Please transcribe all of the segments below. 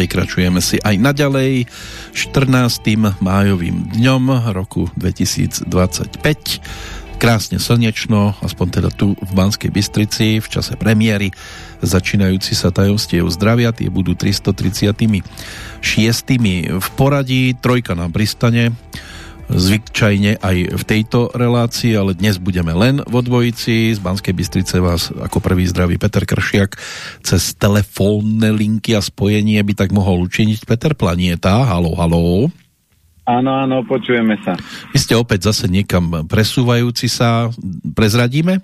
vykračujeme si aj naďalej 14. májovým dňom roku 2025 krásne slnečno, aspoň teda tu v Banskej Bystrici v čase premiéry začínajúci sa tajomstiev zdravia, tie budú 336. v poradí, trojka nám pristane zvyčajne aj v tejto relácii, ale dnes budeme len vo dvojici. Z Banskej Bystrice vás ako prvý zdraví Peter Kršiak cez telefónne linky a spojenie by tak mohol učiniť Peter Planieta. Halo, halo. Áno, áno, počujeme sa. Vy ste opäť zase niekam presúvajúci sa. Prezradíme?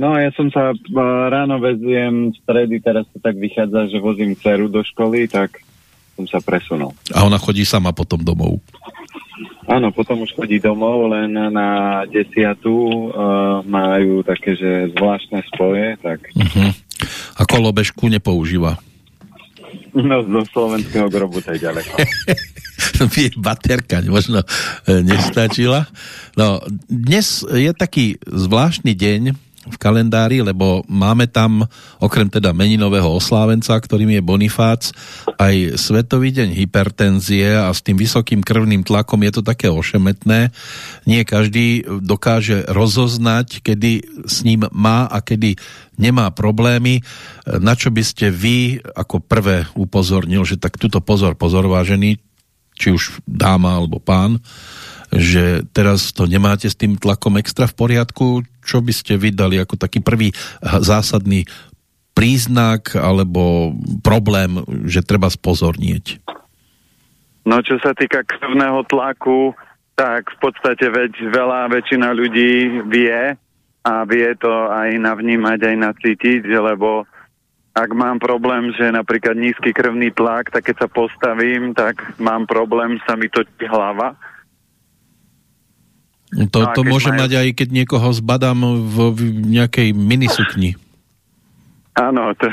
No, ja som sa ráno veziem z stredy, teraz to tak vychádza, že vozím dceru do školy, tak som sa presunul. A ona chodí sama potom domov? Áno, potom už chodí domov, len na desiatu uh, majú také, že zvláštne spoje, tak... Uh-huh. A kolobežku nepoužíva? No, zo slovenského grobu to je ďaleko. Baterka možno e, nestačila. No, dnes je taký zvláštny deň, v kalendári, lebo máme tam okrem teda meninového oslávenca, ktorým je Bonifác, aj Svetový deň hypertenzie a s tým vysokým krvným tlakom je to také ošemetné. Nie každý dokáže rozoznať, kedy s ním má a kedy nemá problémy. Na čo by ste vy ako prvé upozornil, že tak tuto pozor, pozor vážený, či už dáma alebo pán, že teraz to nemáte s tým tlakom extra v poriadku, čo by ste vydali ako taký prvý zásadný príznak alebo problém, že treba spozornieť? No čo sa týka krvného tlaku, tak v podstate veď veľa väčšina ľudí vie a vie to aj navnímať, aj nacítiť, lebo ak mám problém, že napríklad nízky krvný tlak, tak keď sa postavím, tak mám problém, sa mi točí hlava to, to môže majú... mať aj keď niekoho zbadám v, v nejakej minisukni. Áno, to,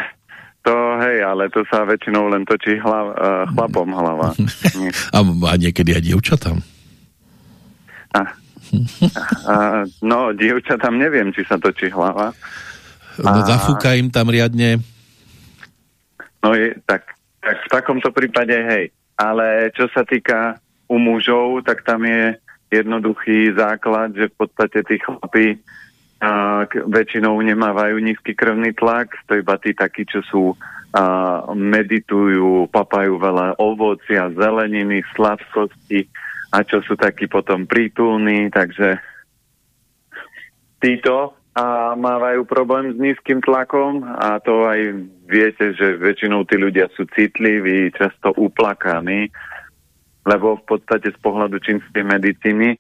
to hej, ale to sa väčšinou len točí hlav, uh, chlapom hlava. a, a niekedy aj dievčatám. A, a, no, dievčatám neviem, či sa točí hlava. No, a... zafúka im tam riadne. No, je, tak, tak v takomto prípade hej. Ale čo sa týka u mužov, tak tam je jednoduchý základ, že v podstate tí chlapi a, k, väčšinou nemávajú nízky krvný tlak, to iba tí takí, čo sú a, meditujú, papajú veľa ovocia, zeleniny, sladkosti a čo sú takí potom prítulní, takže títo a mávajú problém s nízkym tlakom a to aj viete, že väčšinou tí ľudia sú citliví, často uplakaní lebo v podstate z pohľadu čínskej medicíny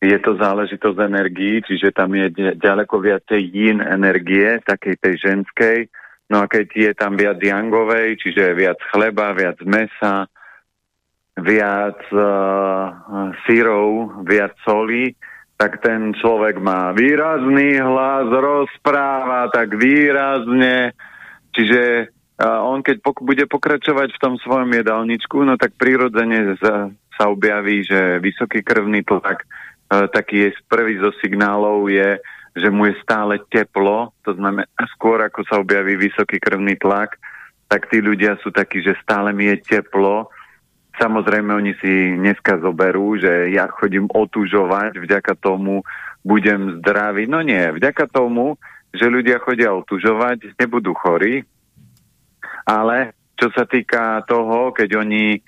je to záležitosť energií, čiže tam je ďaleko viacej yin energie, takej tej ženskej, no a keď je tam viac yangovej, čiže viac chleba, viac mesa, viac uh, sírov, viac solí, tak ten človek má výrazný hlas, rozpráva tak výrazne, čiže a on keď pok- bude pokračovať v tom svojom jedálničku, no tak prirodzene sa objaví, že vysoký krvný tlak, e, taký je prvý zo signálov je, že mu je stále teplo, to znamená skôr ako sa objaví vysoký krvný tlak, tak tí ľudia sú takí, že stále mi je teplo. Samozrejme oni si dneska zoberú, že ja chodím otužovať, vďaka tomu budem zdravý. No nie, vďaka tomu, že ľudia chodia otužovať, nebudú chorí, ale čo sa týka toho, keď oni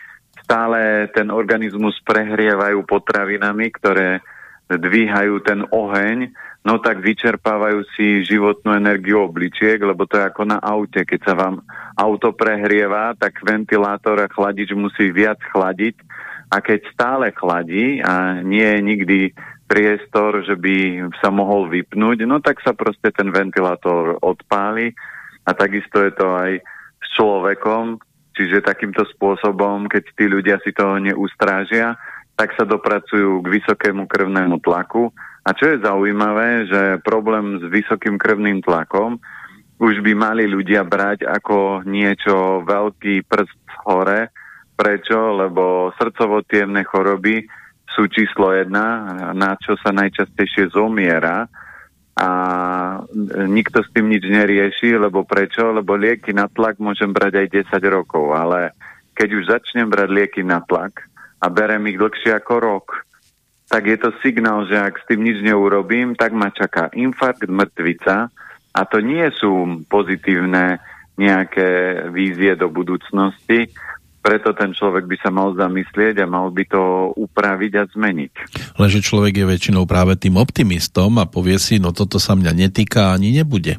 stále ten organizmus prehrievajú potravinami, ktoré dvíhajú ten oheň, no tak vyčerpávajú si životnú energiu obličiek, lebo to je ako na aute. Keď sa vám auto prehrieva, tak ventilátor a chladič musí viac chladiť a keď stále chladí a nie je nikdy priestor, že by sa mohol vypnúť, no tak sa proste ten ventilátor odpáli a takisto je to aj človekom, čiže takýmto spôsobom, keď tí ľudia si toho neustrážia, tak sa dopracujú k vysokému krvnému tlaku. A čo je zaujímavé, že problém s vysokým krvným tlakom už by mali ľudia brať ako niečo veľký prst hore. Prečo? Lebo srdcovo choroby sú číslo jedna, na čo sa najčastejšie zomiera a nikto s tým nič nerieši, lebo prečo? Lebo lieky na tlak môžem brať aj 10 rokov, ale keď už začnem brať lieky na tlak a berem ich dlhšie ako rok, tak je to signál, že ak s tým nič neurobím, tak ma čaká infarkt, mŕtvica a to nie sú pozitívne nejaké vízie do budúcnosti, preto ten človek by sa mal zamyslieť a mal by to upraviť a zmeniť. Lenže človek je väčšinou práve tým optimistom a povie si, no toto sa mňa netýka ani nebude.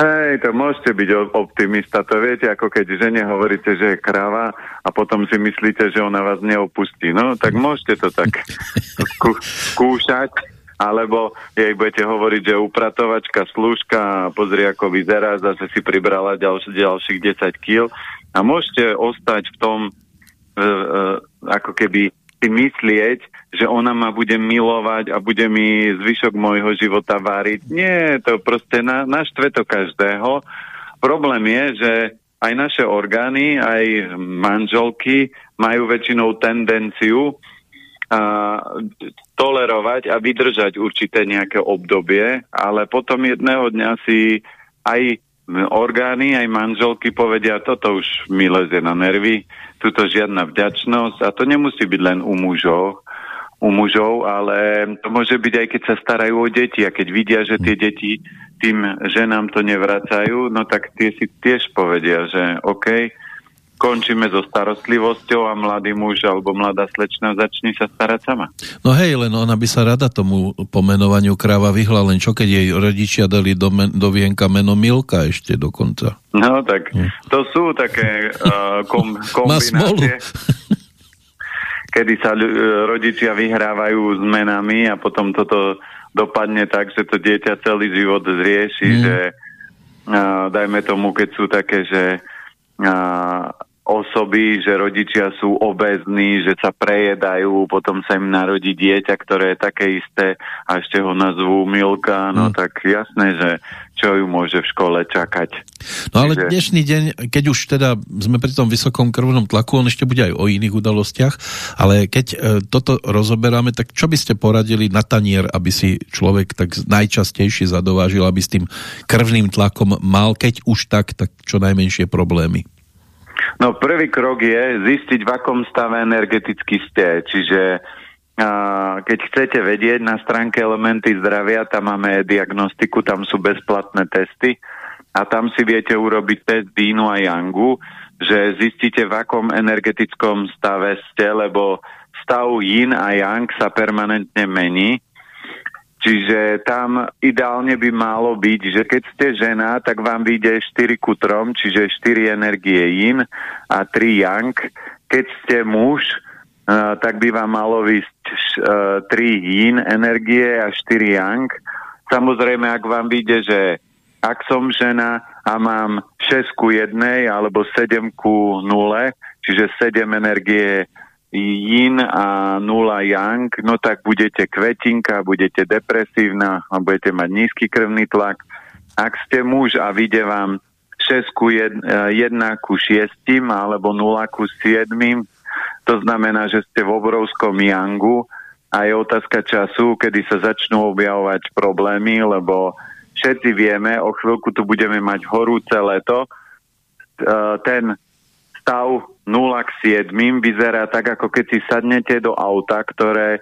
Hej, to môžete byť optimista, to viete, ako keď žene hovoríte, že je kráva a potom si myslíte, že ona vás neopustí. No, tak môžete to tak skú- skúšať, alebo jej budete hovoriť, že upratovačka, slúžka, pozri, ako vyzerá, zase si pribrala ďalš- ďalších 10 kg a môžete ostať v tom, e, e, ako keby si myslieť, že ona ma bude milovať a bude mi zvyšok môjho života váriť. Nie, to proste na, naštve to každého. Problém je, že aj naše orgány, aj manželky majú väčšinou tendenciu a, tolerovať a vydržať určité nejaké obdobie, ale potom jedného dňa si aj orgány, aj manželky povedia, toto už mi leze na nervy, tuto žiadna vďačnosť. A to nemusí byť len u mužov, u mužov, ale to môže byť aj keď sa starajú o deti. A keď vidia, že tie deti tým ženám to nevracajú, no tak tie si tiež povedia, že OK, končíme so starostlivosťou a mladý muž alebo mladá slečna začne sa starať sama. No hej, len ona by sa rada tomu pomenovaniu kráva vyhla, len čo keď jej rodičia dali do, men, do vienka meno Milka ešte dokonca. No tak, hm. to sú také uh, kom, kombinácie. kedy sa rodičia vyhrávajú s menami a potom toto dopadne tak, že to dieťa celý život zrieši, mm. že uh, dajme tomu, keď sú také, že uh, osoby, že rodičia sú obezní, že sa prejedajú, potom sa im narodí dieťa, ktoré je také isté a ešte ho nazvú Milka, no mm. tak jasné, že čo ju môže v škole čakať. No ale Čiže... dnešný deň, keď už teda sme pri tom vysokom krvnom tlaku, on ešte bude aj o iných udalostiach, ale keď e, toto rozoberáme, tak čo by ste poradili na tanier, aby si človek tak najčastejšie zadovážil, aby s tým krvným tlakom mal, keď už tak, tak čo najmenšie problémy? No prvý krok je zistiť, v akom stave energeticky ste. Čiže keď chcete vedieť, na stránke Elementy zdravia, tam máme diagnostiku, tam sú bezplatné testy a tam si viete urobiť test Dínu a Yangu, že zistíte, v akom energetickom stave ste, lebo stav Yin a Yang sa permanentne mení Čiže tam ideálne by malo byť, že keď ste žena, tak vám vyjde 4 ku 3, čiže 4 energie yin a 3 yang. Keď ste muž, uh, tak by vám malo vysť uh, 3 yin energie a 4 yang. Samozrejme, ak vám vyjde, že ak som žena a mám 6 ku 1 alebo 7 ku 0, čiže 7 energie yin a nula yang, no tak budete kvetinka, budete depresívna a budete mať nízky krvný tlak. Ak ste muž a vyjde vám 6 ku 1, 1 ku 6 alebo 0 ku 7, to znamená, že ste v obrovskom yangu a je otázka času, kedy sa začnú objavovať problémy, lebo všetci vieme, o chvíľku tu budeme mať horúce leto, ten stav 0 k 7 vyzerá tak, ako keď si sadnete do auta, ktoré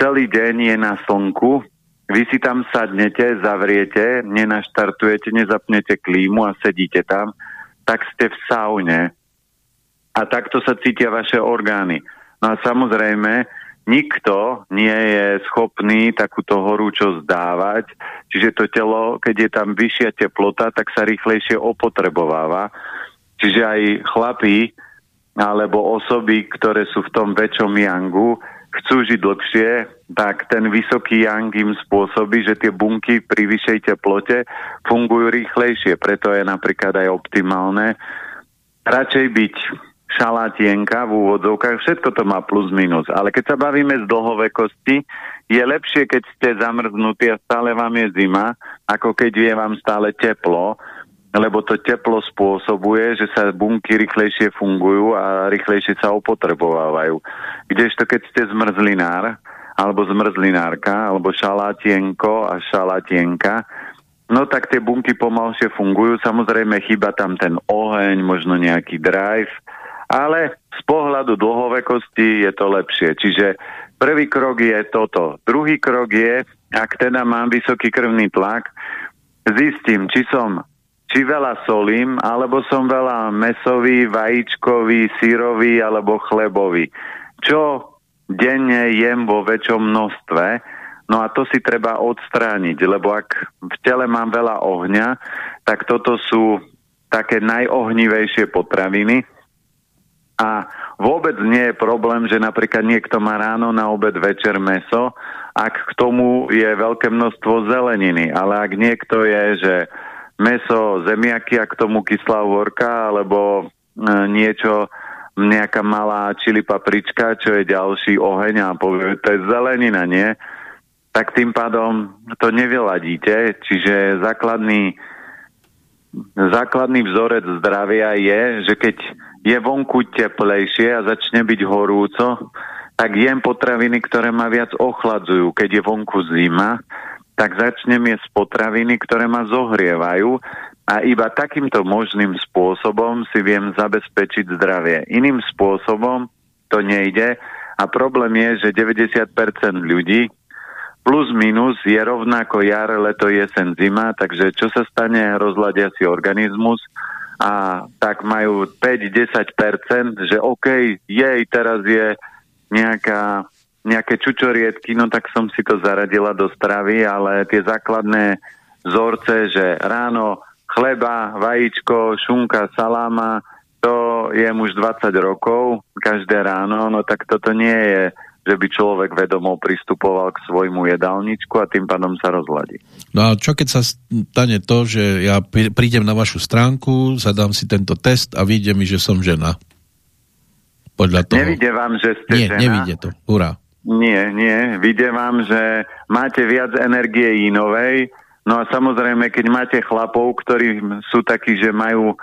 celý deň je na slnku, vy si tam sadnete, zavriete, nenaštartujete, nezapnete klímu a sedíte tam, tak ste v saune. A takto sa cítia vaše orgány. No a samozrejme, nikto nie je schopný takúto horúčosť dávať, čiže to telo, keď je tam vyššia teplota, tak sa rýchlejšie opotrebováva. Čiže aj chlapí alebo osoby, ktoré sú v tom väčšom yangu, chcú žiť dlhšie, tak ten vysoký yang im spôsobí, že tie bunky pri vyššej teplote fungujú rýchlejšie. Preto je napríklad aj optimálne radšej byť šalátienka v úvodzovkách, všetko to má plus minus. Ale keď sa bavíme z dlhovekosti, je lepšie, keď ste zamrznutí a stále vám je zima, ako keď je vám stále teplo, lebo to teplo spôsobuje, že sa bunky rýchlejšie fungujú a rýchlejšie sa opotrebovávajú. Kdežto keď ste zmrzlinár alebo zmrzlinárka, alebo šalátienko a šalátienka, no tak tie bunky pomalšie fungujú. Samozrejme, chyba tam ten oheň, možno nejaký drive, ale z pohľadu dlhovekosti je to lepšie. Čiže prvý krok je toto. Druhý krok je, ak teda mám vysoký krvný tlak, zistím, či som či veľa solím, alebo som veľa mesový, vajíčkový, sírový alebo chlebový. Čo denne jem vo väčšom množstve, no a to si treba odstrániť, lebo ak v tele mám veľa ohňa, tak toto sú také najohnivejšie potraviny a vôbec nie je problém, že napríklad niekto má ráno na obed večer meso, ak k tomu je veľké množstvo zeleniny, ale ak niekto je, že meso, zemiaky a k tomu kyslá uhorka alebo e, niečo, nejaká malá čili paprička, čo je ďalší oheň a povie, to je zelenina, nie? Tak tým pádom to nevyladíte, čiže základný, základný vzorec zdravia je, že keď je vonku teplejšie a začne byť horúco, tak jem potraviny, ktoré ma viac ochladzujú. Keď je vonku zima, tak začnem jesť potraviny, ktoré ma zohrievajú a iba takýmto možným spôsobom si viem zabezpečiť zdravie. Iným spôsobom to nejde a problém je, že 90% ľudí plus minus je rovnako jar, leto, jesen, zima, takže čo sa stane, rozladia si organizmus a tak majú 5-10%, že OK, jej, teraz je nejaká nejaké čučoriedky, no tak som si to zaradila do stravy, ale tie základné vzorce, že ráno chleba, vajíčko, šunka, saláma, to je už 20 rokov, každé ráno, no tak toto nie je, že by človek vedomo pristupoval k svojmu jedálničku a tým pádom sa rozladí. No a čo keď sa stane to, že ja prídem na vašu stránku, zadám si tento test a vyjde mi, že som žena? Podľa toho... Nevidie vám, že ste Nie, žena? nevidie to. Hurá. Nie, nie. Vidím vám, že máte viac energie inovej. No a samozrejme, keď máte chlapov, ktorí sú takí, že majú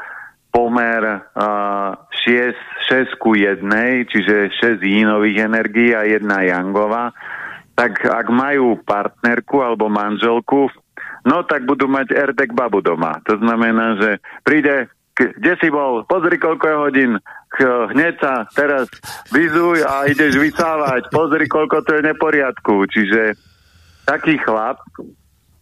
pomer uh, 6, 6 ku 1, čiže 6 inových energií a jedna jangová, tak ak majú partnerku alebo manželku, no tak budú mať Erdek babu doma. To znamená, že príde kde si bol, pozri koľko je hodín, hneď sa teraz vyzuj a ideš vysávať, pozri koľko to je neporiadku. Čiže taký chlap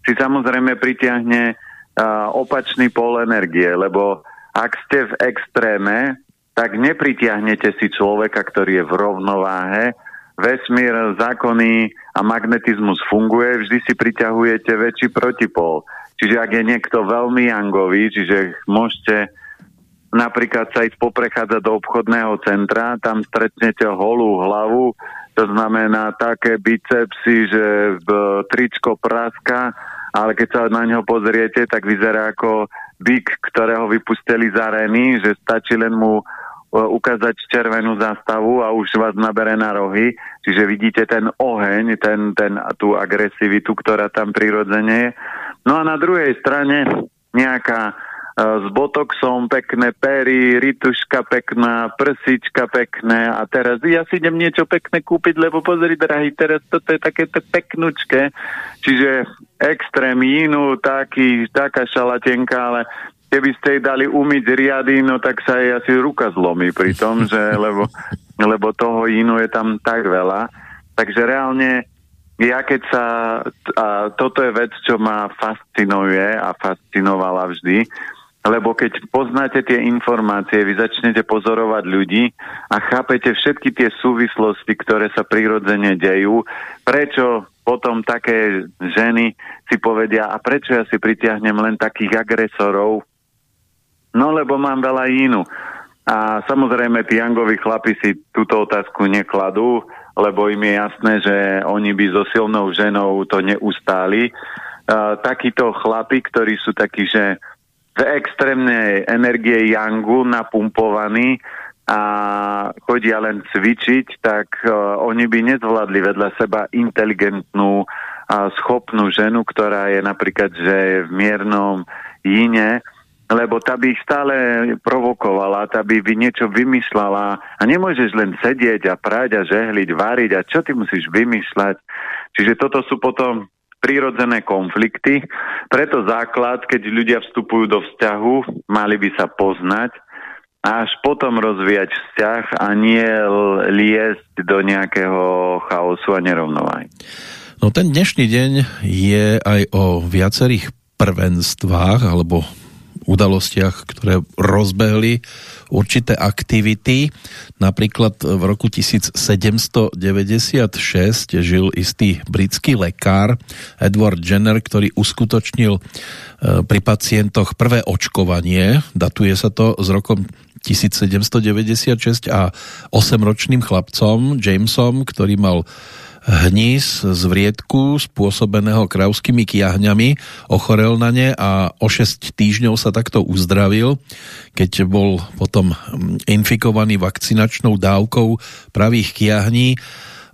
si samozrejme pritiahne uh, opačný pol energie, lebo ak ste v extréme, tak nepritiahnete si človeka, ktorý je v rovnováhe, vesmír, zákony a magnetizmus funguje, vždy si priťahujete väčší protipol. Čiže ak je niekto veľmi jangový, čiže môžete napríklad sa ísť poprechádzať do obchodného centra, tam stretnete holú hlavu, to znamená také bicepsy, že tričko praska, ale keď sa na ňo pozriete, tak vyzerá ako byk, ktorého vypustili z arény, že stačí len mu e, ukázať červenú zástavu a už vás nabere na rohy. Čiže vidíte ten oheň, ten, ten, tú agresivitu, ktorá tam prirodzene je. No a na druhej strane nejaká s botoxom, pekné pery, rituška pekná, prsička pekné a teraz ja si idem niečo pekné kúpiť, lebo pozri, drahý, teraz toto je také peknučké, čiže extrém inú, taký, taká šalatenka, ale keby ste jej dali umyť riady, no tak sa jej asi ruka zlomí pri tom, že, lebo, lebo toho inú je tam tak veľa. Takže reálne ja keď sa, a toto je vec, čo ma fascinuje a fascinovala vždy, lebo keď poznáte tie informácie, vy začnete pozorovať ľudí a chápete všetky tie súvislosti, ktoré sa prirodzene dejú, prečo potom také ženy si povedia, a prečo ja si pritiahnem len takých agresorov? No, lebo mám veľa inú. A samozrejme, tí jangoví chlapi si túto otázku nekladú, lebo im je jasné, že oni by so silnou ženou to neustáli. Uh, takíto chlapi, ktorí sú takí, že v extrémnej energie Yangu napumpovaní a chodia len cvičiť, tak uh, oni by nezvládli vedľa seba inteligentnú a schopnú ženu, ktorá je napríklad, že je v miernom ine lebo tá by ich stále provokovala, tá by by niečo vymyslela a nemôžeš len sedieť a prať a žehliť, variť a čo ty musíš vymýšľať. Čiže toto sú potom prírodzené konflikty. Preto základ, keď ľudia vstupujú do vzťahu, mali by sa poznať a až potom rozvíjať vzťah a nie liesť do nejakého chaosu a nerovnováhy. No ten dnešný deň je aj o viacerých prvenstvách alebo udalostiach, ktoré rozbehli určité aktivity. Napríklad v roku 1796 žil istý britský lekár Edward Jenner, ktorý uskutočnil e, pri pacientoch prvé očkovanie. Datuje sa to s rokom 1796 a 8-ročným chlapcom Jamesom, ktorý mal hníz z vriedku spôsobeného kravskými kiahňami, ochorel na ne a o 6 týždňov sa takto uzdravil, keď bol potom infikovaný vakcinačnou dávkou pravých kiahní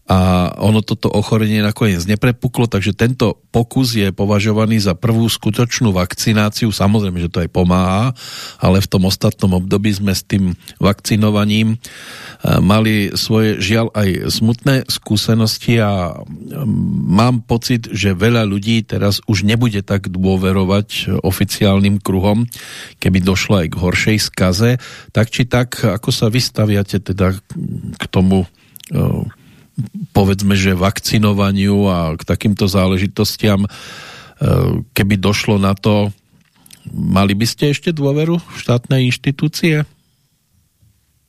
a ono toto ochorenie nakoniec neprepuklo, takže tento pokus je považovaný za prvú skutočnú vakcináciu. Samozrejme, že to aj pomáha, ale v tom ostatnom období sme s tým vakcinovaním e, mali svoje žiaľ aj smutné skúsenosti a mám pocit, že veľa ľudí teraz už nebude tak dôverovať oficiálnym kruhom, keby došlo aj k horšej skaze. Tak či tak, ako sa vystaviate teda k tomu e, povedzme, že vakcinovaniu a k takýmto záležitostiam, e, keby došlo na to, mali by ste ešte dôveru v štátne inštitúcie?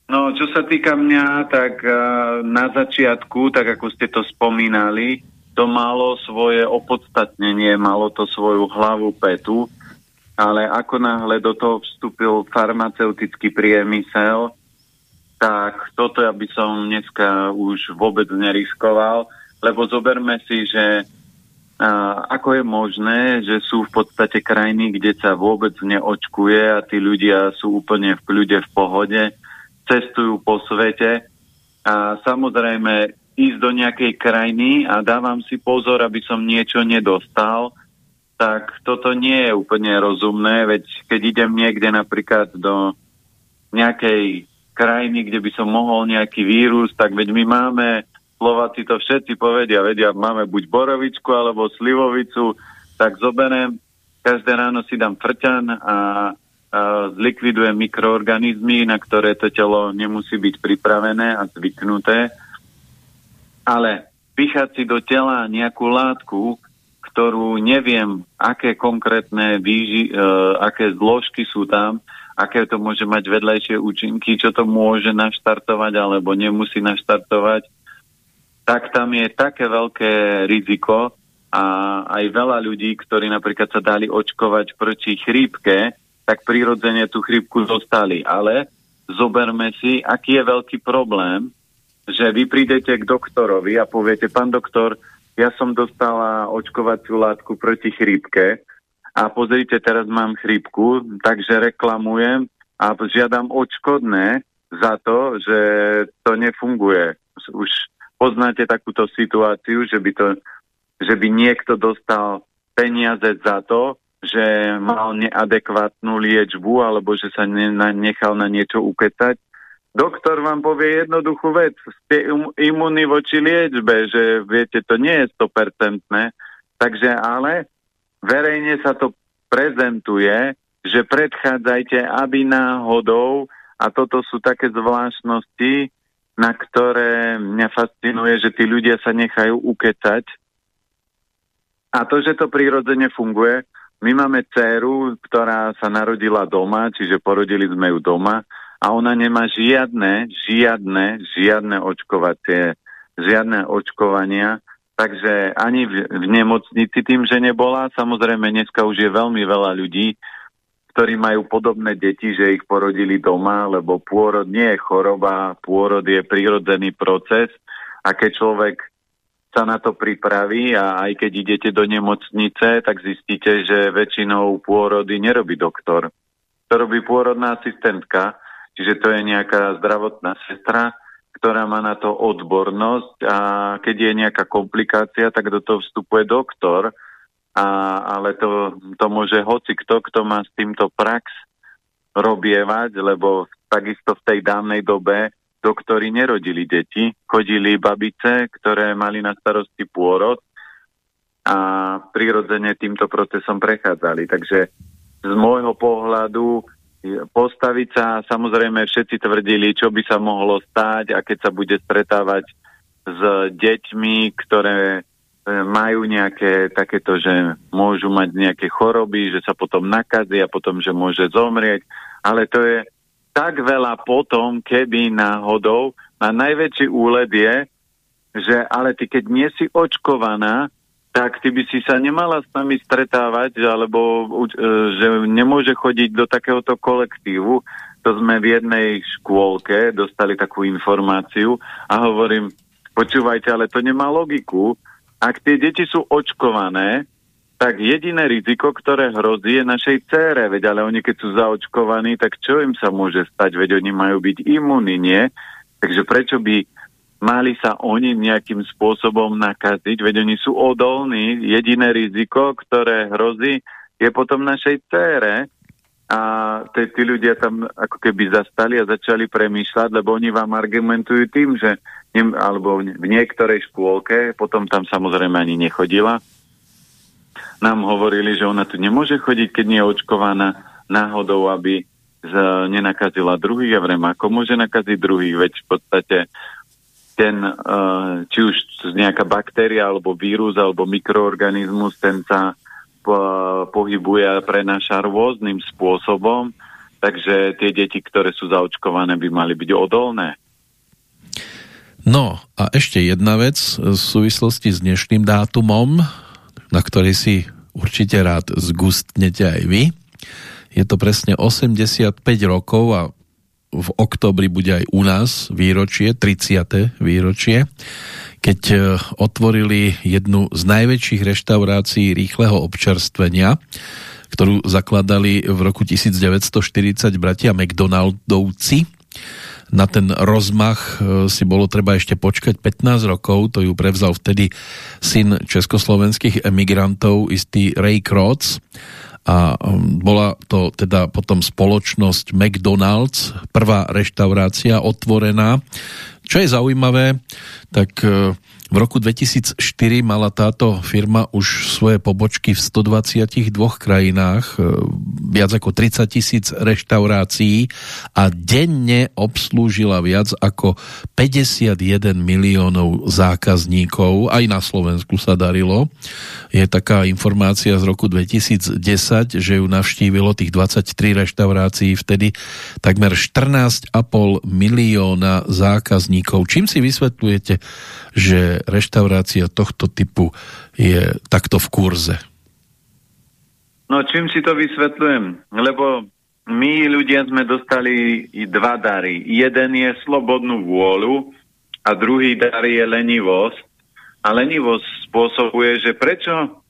No, čo sa týka mňa, tak e, na začiatku, tak ako ste to spomínali, to malo svoje opodstatnenie, malo to svoju hlavu petu, ale ako náhle do toho vstúpil farmaceutický priemysel, tak toto ja by som dneska už vôbec neriskoval, lebo zoberme si, že a, ako je možné, že sú v podstate krajiny, kde sa vôbec neočkuje a tí ľudia sú úplne v kľude, v pohode, cestujú po svete. A samozrejme ísť do nejakej krajiny a dávam si pozor, aby som niečo nedostal, tak toto nie je úplne rozumné, veď keď idem niekde napríklad do nejakej krajiny, kde by som mohol nejaký vírus, tak veď my máme, Slováci to všetci povedia, vedia, máme buď borovičku alebo slivovicu, tak zoberiem, každé ráno si dám frťan a, a zlikvidujem mikroorganizmy, na ktoré to telo nemusí byť pripravené a zvyknuté. Ale píchať si do tela nejakú látku, ktorú neviem, aké konkrétne výži, e, aké zložky sú tam, aké to môže mať vedľajšie účinky, čo to môže naštartovať alebo nemusí naštartovať, tak tam je také veľké riziko a aj veľa ľudí, ktorí napríklad sa dali očkovať proti chrípke, tak prirodzene tú chrípku dostali. Ale zoberme si, aký je veľký problém, že vy prídete k doktorovi a poviete, pán doktor, ja som dostala očkovaciu látku proti chrípke, a pozrite, teraz mám chrípku, takže reklamujem a žiadam odškodné za to, že to nefunguje. Už poznáte takúto situáciu, že by, to, že by niekto dostal peniaze za to, že mal neadekvátnu liečbu alebo že sa nechal na niečo ukecať. Doktor vám povie jednoduchú vec. Ste imunní voči liečbe, že viete, to nie je 100%. Takže ale verejne sa to prezentuje, že predchádzajte, aby náhodou, a toto sú také zvláštnosti, na ktoré mňa fascinuje, že tí ľudia sa nechajú ukecať. A to, že to prirodzene funguje, my máme dceru, ktorá sa narodila doma, čiže porodili sme ju doma a ona nemá žiadne, žiadne, žiadne očkovacie, žiadne očkovania Takže ani v, v nemocnici tým, že nebola. Samozrejme, dneska už je veľmi veľa ľudí, ktorí majú podobné deti, že ich porodili doma, lebo pôrod nie je choroba, pôrod je prírodzený proces a keď človek sa na to pripraví a aj keď idete do nemocnice, tak zistíte, že väčšinou pôrody nerobí doktor. To robí pôrodná asistentka, čiže to je nejaká zdravotná sestra, ktorá má na to odbornosť a keď je nejaká komplikácia, tak do toho vstupuje doktor, a, ale to, to môže hoci kto, kto má s týmto prax robievať, lebo takisto v tej dávnej dobe doktori nerodili deti, chodili babice, ktoré mali na starosti pôrod a prirodzene týmto procesom prechádzali. Takže z môjho pohľadu postaviť sa, samozrejme všetci tvrdili, čo by sa mohlo stať a keď sa bude stretávať s deťmi, ktoré e, majú nejaké takéto, že môžu mať nejaké choroby, že sa potom nakazí a potom, že môže zomrieť. Ale to je tak veľa potom, keby náhodou, a najväčší úled je, že ale ty keď nie si očkovaná, tak ty by si sa nemala s nami stretávať, alebo e, že nemôže chodiť do takéhoto kolektívu. To sme v jednej škôlke dostali takú informáciu a hovorím, počúvajte, ale to nemá logiku. Ak tie deti sú očkované, tak jediné riziko, ktoré hrozí, je našej cére. Veď ale oni, keď sú zaočkovaní, tak čo im sa môže stať? Veď oni majú byť imunní, nie? Takže prečo by mali sa oni nejakým spôsobom nakaziť, veď oni sú odolní. Jediné riziko, ktoré hrozí, je potom našej cére a tí, tí ľudia tam ako keby zastali a začali premýšľať, lebo oni vám argumentujú tým, že ne, alebo v niektorej škôlke, potom tam samozrejme ani nechodila, nám hovorili, že ona tu nemôže chodiť, keď nie je očkovaná náhodou, aby z, nenakazila druhých. Ja vrem, ako môže nakaziť druhých, veď v podstate ten, uh, či už nejaká baktéria, alebo vírus, alebo mikroorganizmus, ten sa po, pohybuje a prenáša rôznym spôsobom, takže tie deti, ktoré sú zaočkované, by mali byť odolné. No a ešte jedna vec v súvislosti s dnešným dátumom, na ktorý si určite rád zgustnete aj vy. Je to presne 85 rokov a v oktobri bude aj u nás výročie, 30. výročie, keď e, otvorili jednu z najväčších reštaurácií rýchleho občerstvenia, ktorú zakladali v roku 1940 bratia McDonaldovci. Na ten rozmach e, si bolo treba ešte počkať 15 rokov, to ju prevzal vtedy syn československých emigrantov, istý Ray Krotz a um, bola to teda potom spoločnosť McDonald's, prvá reštaurácia otvorená. Čo je zaujímavé, tak uh, v roku 2004 mala táto firma už svoje pobočky v 122 krajinách, e, viac ako 30 tisíc reštaurácií a denne obslúžila viac ako 51 miliónov zákazníkov. Aj na Slovensku sa darilo. Je taká informácia z roku 2010, že ju navštívilo tých 23 reštaurácií vtedy takmer 14,5 milióna zákazníkov. Čím si vysvetľujete, že reštaurácia tohto typu je takto v kurze? No čím si to vysvetľujem? Lebo my ľudia sme dostali dva dary. Jeden je slobodnú vôľu a druhý dar je lenivosť. A lenivosť spôsobuje, že prečo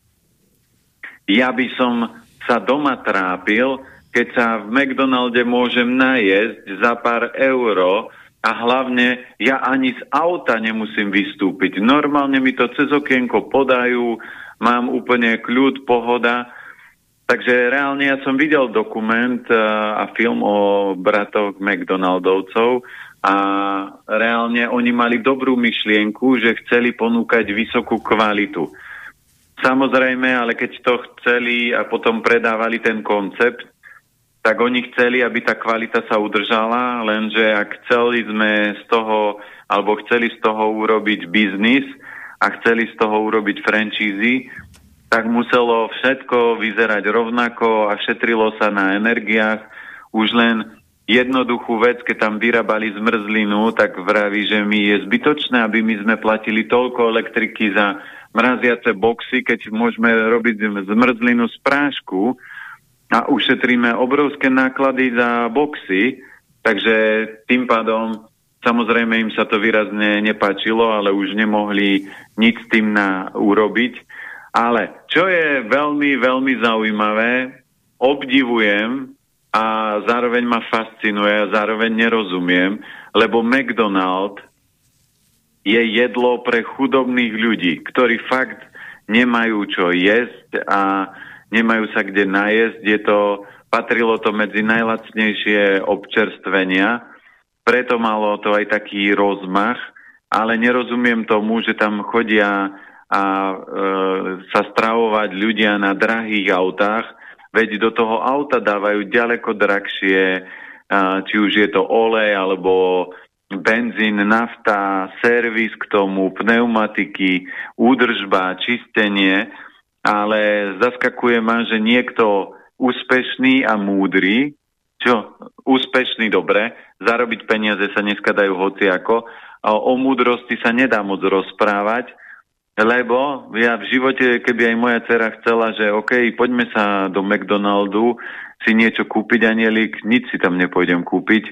ja by som sa doma trápil, keď sa v McDonalde môžem najesť za pár euro a hlavne ja ani z auta nemusím vystúpiť. Normálne mi to cez okienko podajú, mám úplne kľud, pohoda. Takže reálne ja som videl dokument uh, a film o bratoch McDonaldovcov a reálne oni mali dobrú myšlienku, že chceli ponúkať vysokú kvalitu. Samozrejme, ale keď to chceli a potom predávali ten koncept, tak oni chceli, aby tá kvalita sa udržala, lenže ak chceli sme z toho, alebo chceli z toho urobiť biznis a chceli z toho urobiť franchízy, tak muselo všetko vyzerať rovnako a šetrilo sa na energiách. Už len jednoduchú vec, keď tam vyrábali zmrzlinu, tak vraví, že mi je zbytočné, aby my sme platili toľko elektriky za mraziace boxy, keď môžeme robiť zmrzlinu z prášku, a ušetríme obrovské náklady za boxy, takže tým pádom samozrejme im sa to výrazne nepáčilo, ale už nemohli nič s tým na, urobiť. Ale čo je veľmi, veľmi zaujímavé, obdivujem a zároveň ma fascinuje a zároveň nerozumiem, lebo McDonald je jedlo pre chudobných ľudí, ktorí fakt nemajú čo jesť a nemajú sa kde najesť. Je to patrilo to medzi najlacnejšie občerstvenia, preto malo to aj taký rozmach, ale nerozumiem tomu, že tam chodia a e, sa stravovať ľudia na drahých autách, veď do toho auta dávajú ďaleko drahšie, e, či už je to olej alebo benzín, nafta, servis k tomu, pneumatiky, údržba, čistenie, ale zaskakuje ma, že niekto úspešný a múdry, čo úspešný, dobre, zarobiť peniaze sa dneska dajú hociako, a o múdrosti sa nedá moc rozprávať, lebo ja v živote, keby aj moja dcera chcela, že OK, poďme sa do McDonaldu si niečo kúpiť, anielik, nič si tam nepôjdem kúpiť.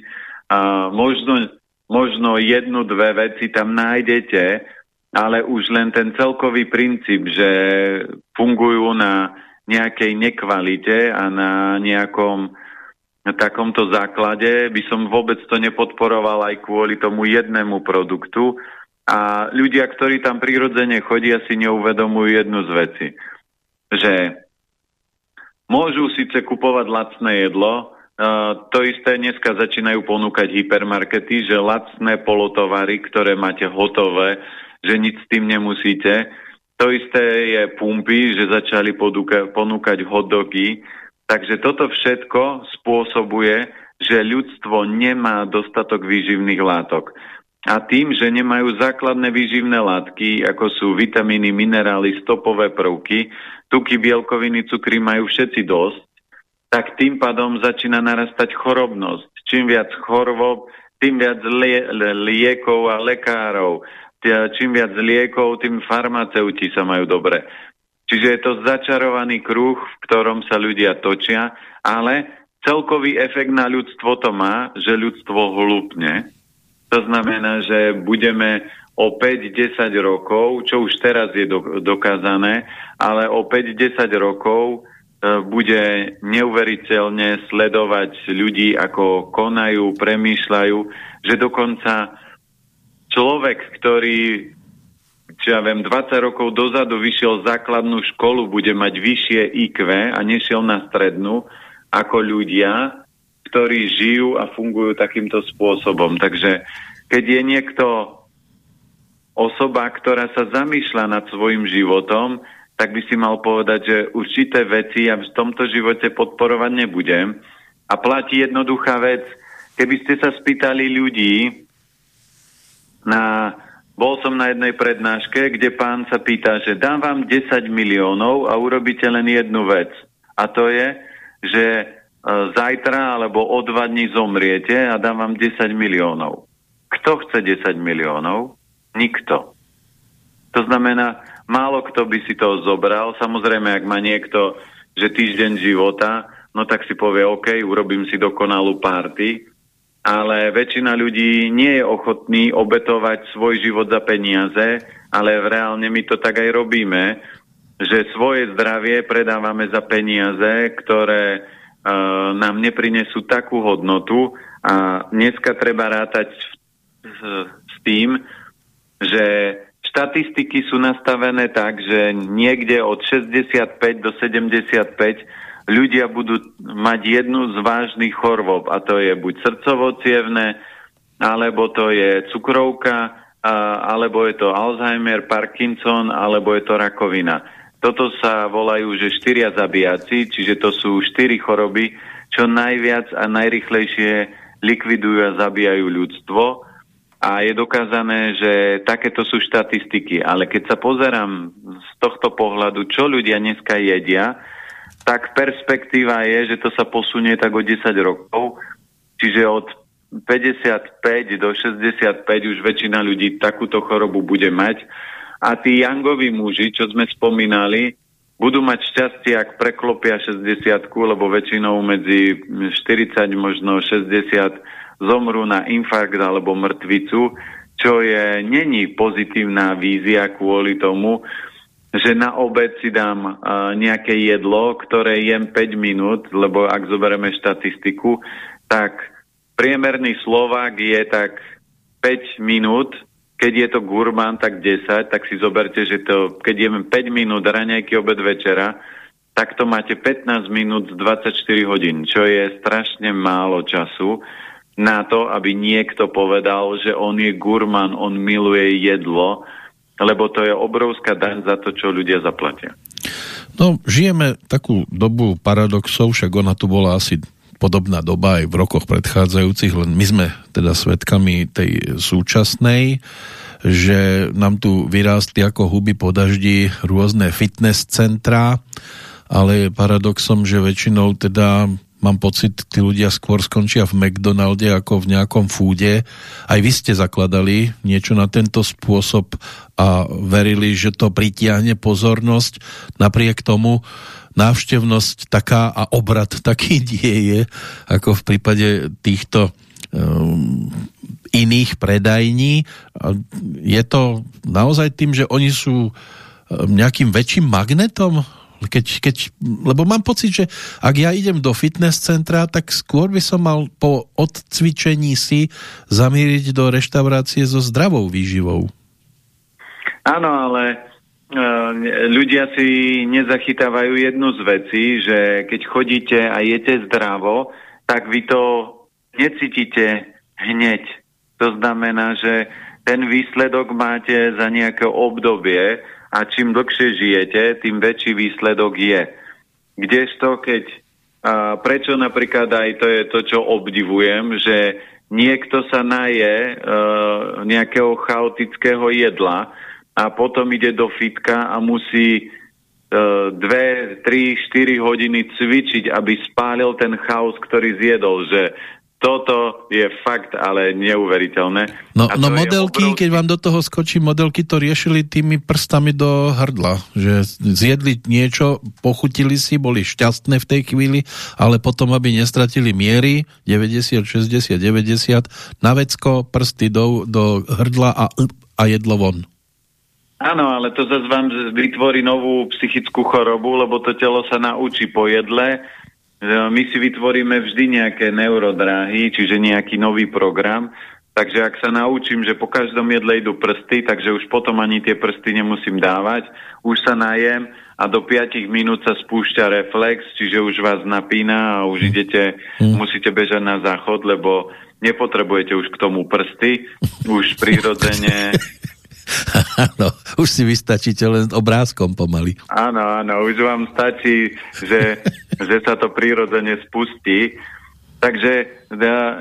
A možno, možno jednu, dve veci tam nájdete, ale už len ten celkový princíp, že fungujú na nejakej nekvalite a na nejakom takomto základe by som vôbec to nepodporoval aj kvôli tomu jednému produktu. A ľudia, ktorí tam prirodzene chodia, si neuvedomujú jednu z veci. Že môžu síce kupovať lacné jedlo, Uh, to isté dneska začínajú ponúkať hypermarkety, že lacné polotovary, ktoré máte hotové, že nič s tým nemusíte. To isté je pumpy, že začali ponúkať hotdogy, Takže toto všetko spôsobuje, že ľudstvo nemá dostatok výživných látok. A tým, že nemajú základné výživné látky, ako sú vitamíny, minerály, stopové prvky, tuky, bielkoviny, cukry majú všetci dosť, tak tým pádom začína narastať chorobnosť. Čím viac chorob, tým viac lie, liekov a lekárov. Čím viac liekov, tým farmaceuti sa majú dobre. Čiže je to začarovaný kruh, v ktorom sa ľudia točia, ale celkový efekt na ľudstvo to má, že ľudstvo hlúpne. To znamená, že budeme o 5-10 rokov, čo už teraz je do, dokázané, ale o 5-10 rokov e, bude neuveriteľne sledovať ľudí, ako konajú, premýšľajú, že dokonca človek, ktorý či ja viem, 20 rokov dozadu vyšiel základnú školu, bude mať vyššie IQ a nešiel na strednú ako ľudia, ktorí žijú a fungujú takýmto spôsobom. Takže keď je niekto osoba, ktorá sa zamýšľa nad svojim životom, tak by si mal povedať, že určité veci ja v tomto živote podporovať nebudem. A platí jednoduchá vec. Keby ste sa spýtali ľudí na bol som na jednej prednáške, kde pán sa pýta, že dám vám 10 miliónov a urobíte len jednu vec. A to je, že e, zajtra alebo o dva dní zomriete a dám vám 10 miliónov. Kto chce 10 miliónov? Nikto. To znamená, málo kto by si to zobral. Samozrejme, ak má niekto, že týždeň života, no tak si povie, OK, urobím si dokonalú party, ale väčšina ľudí nie je ochotný obetovať svoj život za peniaze, ale reálne my to tak aj robíme, že svoje zdravie predávame za peniaze, ktoré uh, nám neprinesú takú hodnotu. A dneska treba rátať s, s tým, že štatistiky sú nastavené tak, že niekde od 65 do 75 ľudia budú mať jednu z vážnych chorôb a to je buď srdcovo alebo to je cukrovka, alebo je to Alzheimer, Parkinson, alebo je to rakovina. Toto sa volajú, že štyria zabíjaci, čiže to sú štyri choroby, čo najviac a najrychlejšie likvidujú a zabíjajú ľudstvo. A je dokázané, že takéto sú štatistiky. Ale keď sa pozerám z tohto pohľadu, čo ľudia dneska jedia, tak perspektíva je, že to sa posunie tak o 10 rokov, čiže od 55 do 65 už väčšina ľudí takúto chorobu bude mať. A tí jangoví muži, čo sme spomínali, budú mať šťastie, ak preklopia 60 lebo väčšinou medzi 40, možno 60 zomrú na infarkt alebo mŕtvicu, čo je není pozitívna vízia kvôli tomu, že na obed si dám uh, nejaké jedlo, ktoré jem 5 minút, lebo ak zoberieme štatistiku, tak priemerný Slovák je tak 5 minút, keď je to gurmán, tak 10, tak si zoberte, že to, keď jem 5 minút raňajky, obed, večera, tak to máte 15 minút z 24 hodín, čo je strašne málo času na to, aby niekto povedal, že on je gurman, on miluje jedlo, lebo to je obrovská daň za to, čo ľudia zaplatia. No, žijeme takú dobu paradoxov, však ona tu bola asi podobná doba aj v rokoch predchádzajúcich, len my sme teda svetkami tej súčasnej, že nám tu vyrástli ako huby po daždi rôzne fitness centrá, ale je paradoxom, že väčšinou teda mám pocit, tí ľudia skôr skončia v McDonalde ako v nejakom fúde. Aj vy ste zakladali niečo na tento spôsob a verili, že to pritiahne pozornosť. Napriek tomu návštevnosť taká a obrad taký nie je, ako v prípade týchto um, iných predajní. Je to naozaj tým, že oni sú um, nejakým väčším magnetom keď, keď, lebo mám pocit, že ak ja idem do fitness centra, tak skôr by som mal po odcvičení si zamíriť do reštaurácie so zdravou výživou. Áno, ale e, ľudia si nezachytávajú jednu z vecí, že keď chodíte a jete zdravo, tak vy to necítite hneď. To znamená, že ten výsledok máte za nejaké obdobie, a čím dlhšie žijete, tým väčší výsledok je. Kdežto, keď a prečo napríklad aj to je to, čo obdivujem, že niekto sa naje e, nejakého chaotického jedla a potom ide do fitka a musí e, dve, tri, štyri hodiny cvičiť, aby spálil ten chaos, ktorý zjedol, že toto je fakt, ale neuveriteľné. No, no modelky, obrovský... keď vám do toho skočí, modelky to riešili tými prstami do hrdla, že zjedli niečo, pochutili si, boli šťastné v tej chvíli, ale potom, aby nestratili miery, 90, 60, 90, na vecko, prsty do, do hrdla a, a jedlo von. Áno, ale to zase vám vytvorí novú psychickú chorobu, lebo to telo sa naučí po jedle, my si vytvoríme vždy nejaké neurodráhy, čiže nejaký nový program, takže ak sa naučím, že po každom jedle idú prsty, takže už potom ani tie prsty nemusím dávať, už sa najem a do 5 minút sa spúšťa reflex, čiže už vás napína a už mm. idete, mm. musíte bežať na záchod, lebo nepotrebujete už k tomu prsty, už prirodzene Áno, už si vystačíte len obrázkom pomaly. Áno, áno, už vám stačí, že, že sa to prírodzene spustí. Takže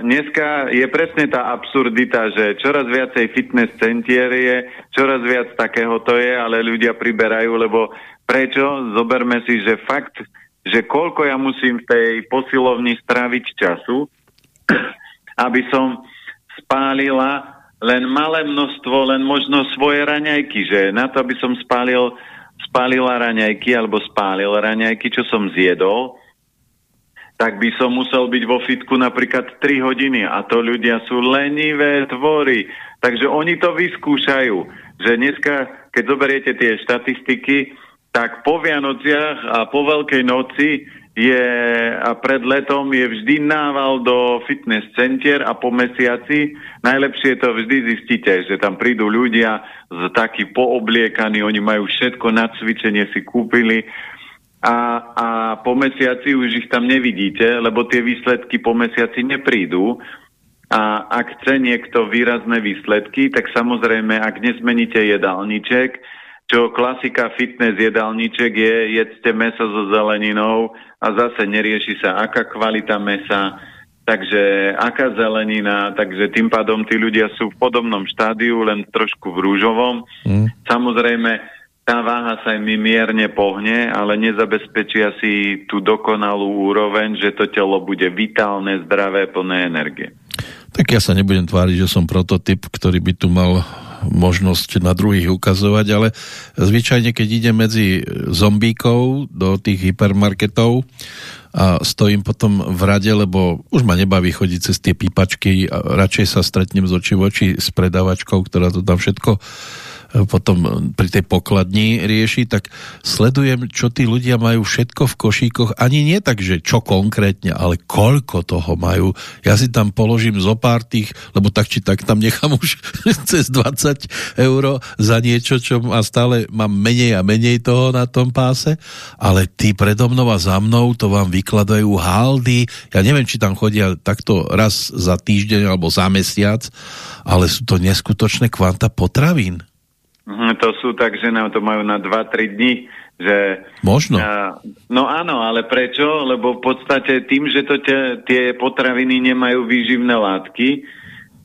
dneska je presne tá absurdita, že čoraz viacej fitness centier je, čoraz viac takého to je, ale ľudia priberajú, lebo prečo? Zoberme si, že fakt, že koľko ja musím v tej posilovni straviť času, aby som spálila len malé množstvo, len možno svoje raňajky, že na to, aby som spálil, spálila raňajky alebo spálil raňajky, čo som zjedol, tak by som musel byť vo fitku napríklad 3 hodiny a to ľudia sú lenivé tvory. Takže oni to vyskúšajú, že dneska, keď zoberiete tie štatistiky, tak po Vianociach a po Veľkej noci je a pred letom je vždy nával do fitness centier a po mesiaci najlepšie to vždy zistíte, že tam prídu ľudia z taký poobliekaní, oni majú všetko na cvičenie si kúpili a, a po mesiaci už ich tam nevidíte, lebo tie výsledky po mesiaci neprídu. A ak chce niekto výrazné výsledky, tak samozrejme, ak nezmeníte jedálniček, čo klasika fitness jedálniček je, jedzte meso so zeleninou a zase nerieši sa, aká kvalita mesa, takže aká zelenina, takže tým pádom tí ľudia sú v podobnom štádiu, len trošku v rúžovom. Mm. Samozrejme, tá váha sa im mierne pohne, ale nezabezpečia si tú dokonalú úroveň, že to telo bude vitálne, zdravé, plné energie. Tak ja sa nebudem tváriť, že som prototyp, ktorý by tu mal možnosť na druhých ukazovať, ale zvyčajne, keď ide medzi zombíkov do tých hypermarketov a stojím potom v rade, lebo už ma nebaví chodiť cez tie pípačky a radšej sa stretnem z oči v oči s predavačkou, ktorá to tam všetko potom pri tej pokladni rieši, tak sledujem, čo tí ľudia majú všetko v košíkoch, ani nie tak, že čo konkrétne, ale koľko toho majú. Ja si tam položím zo pár tých, lebo tak či tak tam nechám už cez 20 eur za niečo, čo má stále mám menej a menej toho na tom páse, ale tí predo mnou a za mnou to vám vykladajú haldy. Ja neviem, či tam chodia takto raz za týždeň alebo za mesiac, ale sú to neskutočné kvanta potravín. Mhm, to sú tak, že nám to majú na 2-3 dní. Že, Možno. A, no áno, ale prečo? Lebo v podstate tým, že to te, tie potraviny nemajú výživné látky,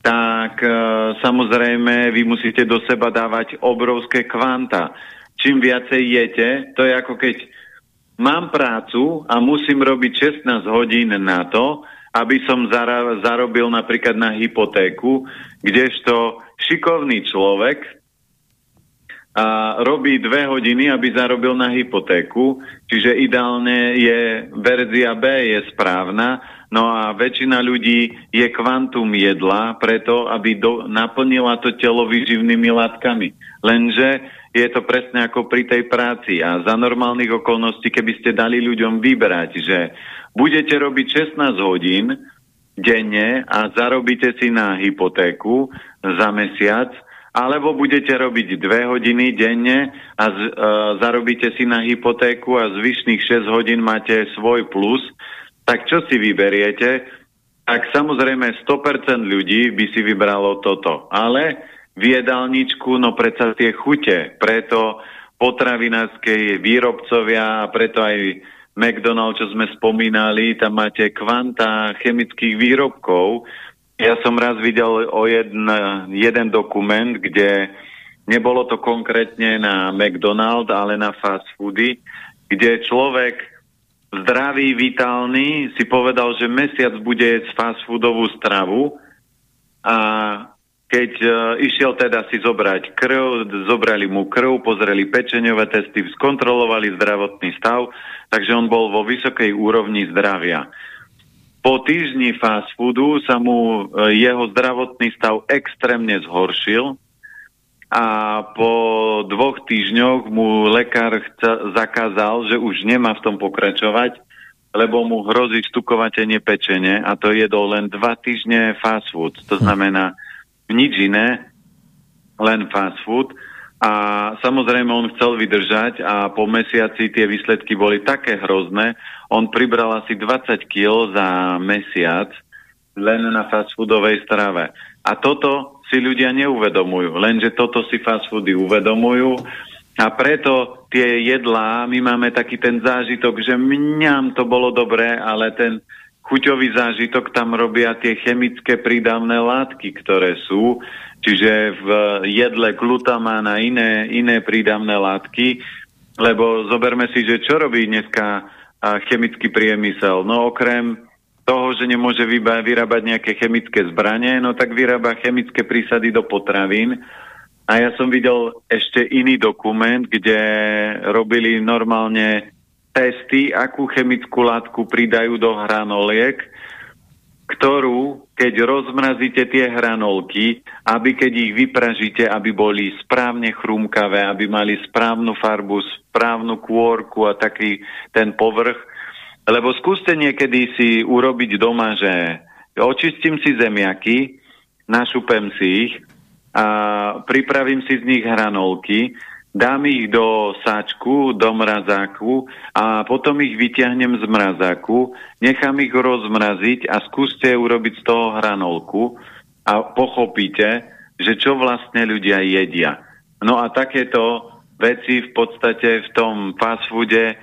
tak e, samozrejme vy musíte do seba dávať obrovské kvanta. Čím viacej jete, to je ako keď mám prácu a musím robiť 16 hodín na to, aby som zara, zarobil napríklad na hypotéku, kdežto šikovný človek a robí dve hodiny, aby zarobil na hypotéku, čiže ideálne je verzia B je správna, no a väčšina ľudí je kvantum jedla preto, aby do, naplnila to telo výživnými látkami. Lenže je to presne ako pri tej práci. A za normálnych okolností, keby ste dali ľuďom vyberať, že budete robiť 16 hodín denne a zarobíte si na hypotéku za mesiac, alebo budete robiť dve hodiny denne a z, e, zarobíte si na hypotéku a zvyšných 6 hodín máte svoj plus, tak čo si vyberiete? Tak samozrejme 100% ľudí by si vybralo toto. Ale v jedálničku, no predsa tie chute, preto potravinárskej výrobcovia preto aj McDonald, čo sme spomínali, tam máte kvanta chemických výrobkov, ja som raz videl o jedn, jeden dokument, kde nebolo to konkrétne na McDonald, ale na fast foody, kde človek zdravý, vitálny si povedal, že mesiac bude jesť fast foodovú stravu a keď uh, išiel teda si zobrať krv, zobrali mu krv, pozreli pečeňové testy, skontrolovali zdravotný stav, takže on bol vo vysokej úrovni zdravia. Po týždni fast foodu sa mu e, jeho zdravotný stav extrémne zhoršil a po dvoch týždňoch mu lekár zakázal, že už nemá v tom pokračovať, lebo mu hrozí stukovatenie pečenie a to jedol len dva týždne fast food. To hm. znamená nič iné, len fast food. A samozrejme on chcel vydržať a po mesiaci tie výsledky boli také hrozné, on pribral asi 20 kg za mesiac len na fast foodovej strave. A toto si ľudia neuvedomujú, lenže toto si fast foody uvedomujú. A preto tie jedlá, my máme taký ten zážitok, že mňam to bolo dobré, ale ten chuťový zážitok tam robia tie chemické prídavné látky, ktoré sú, čiže v jedle glutamán a iné, iné prídavné látky, lebo zoberme si, že čo robí dneska a chemický priemysel. No okrem toho, že nemôže vyrábať nejaké chemické zbranie, no tak vyrába chemické prísady do potravín. A ja som videl ešte iný dokument, kde robili normálne testy, akú chemickú látku pridajú do hranoliek, ktorú, keď rozmrazíte tie hranolky, aby keď ich vypražíte, aby boli správne chrumkavé, aby mali správnu farbu, správnu kôrku a taký ten povrch. Lebo skúste niekedy si urobiť doma, že očistím si zemiaky, našupem si ich a pripravím si z nich hranolky dám ich do sáčku, do mrazáku a potom ich vyťahnem z mrazáku, nechám ich rozmraziť a skúste urobiť z toho hranolku a pochopíte, že čo vlastne ľudia jedia. No a takéto veci v podstate v tom fast foode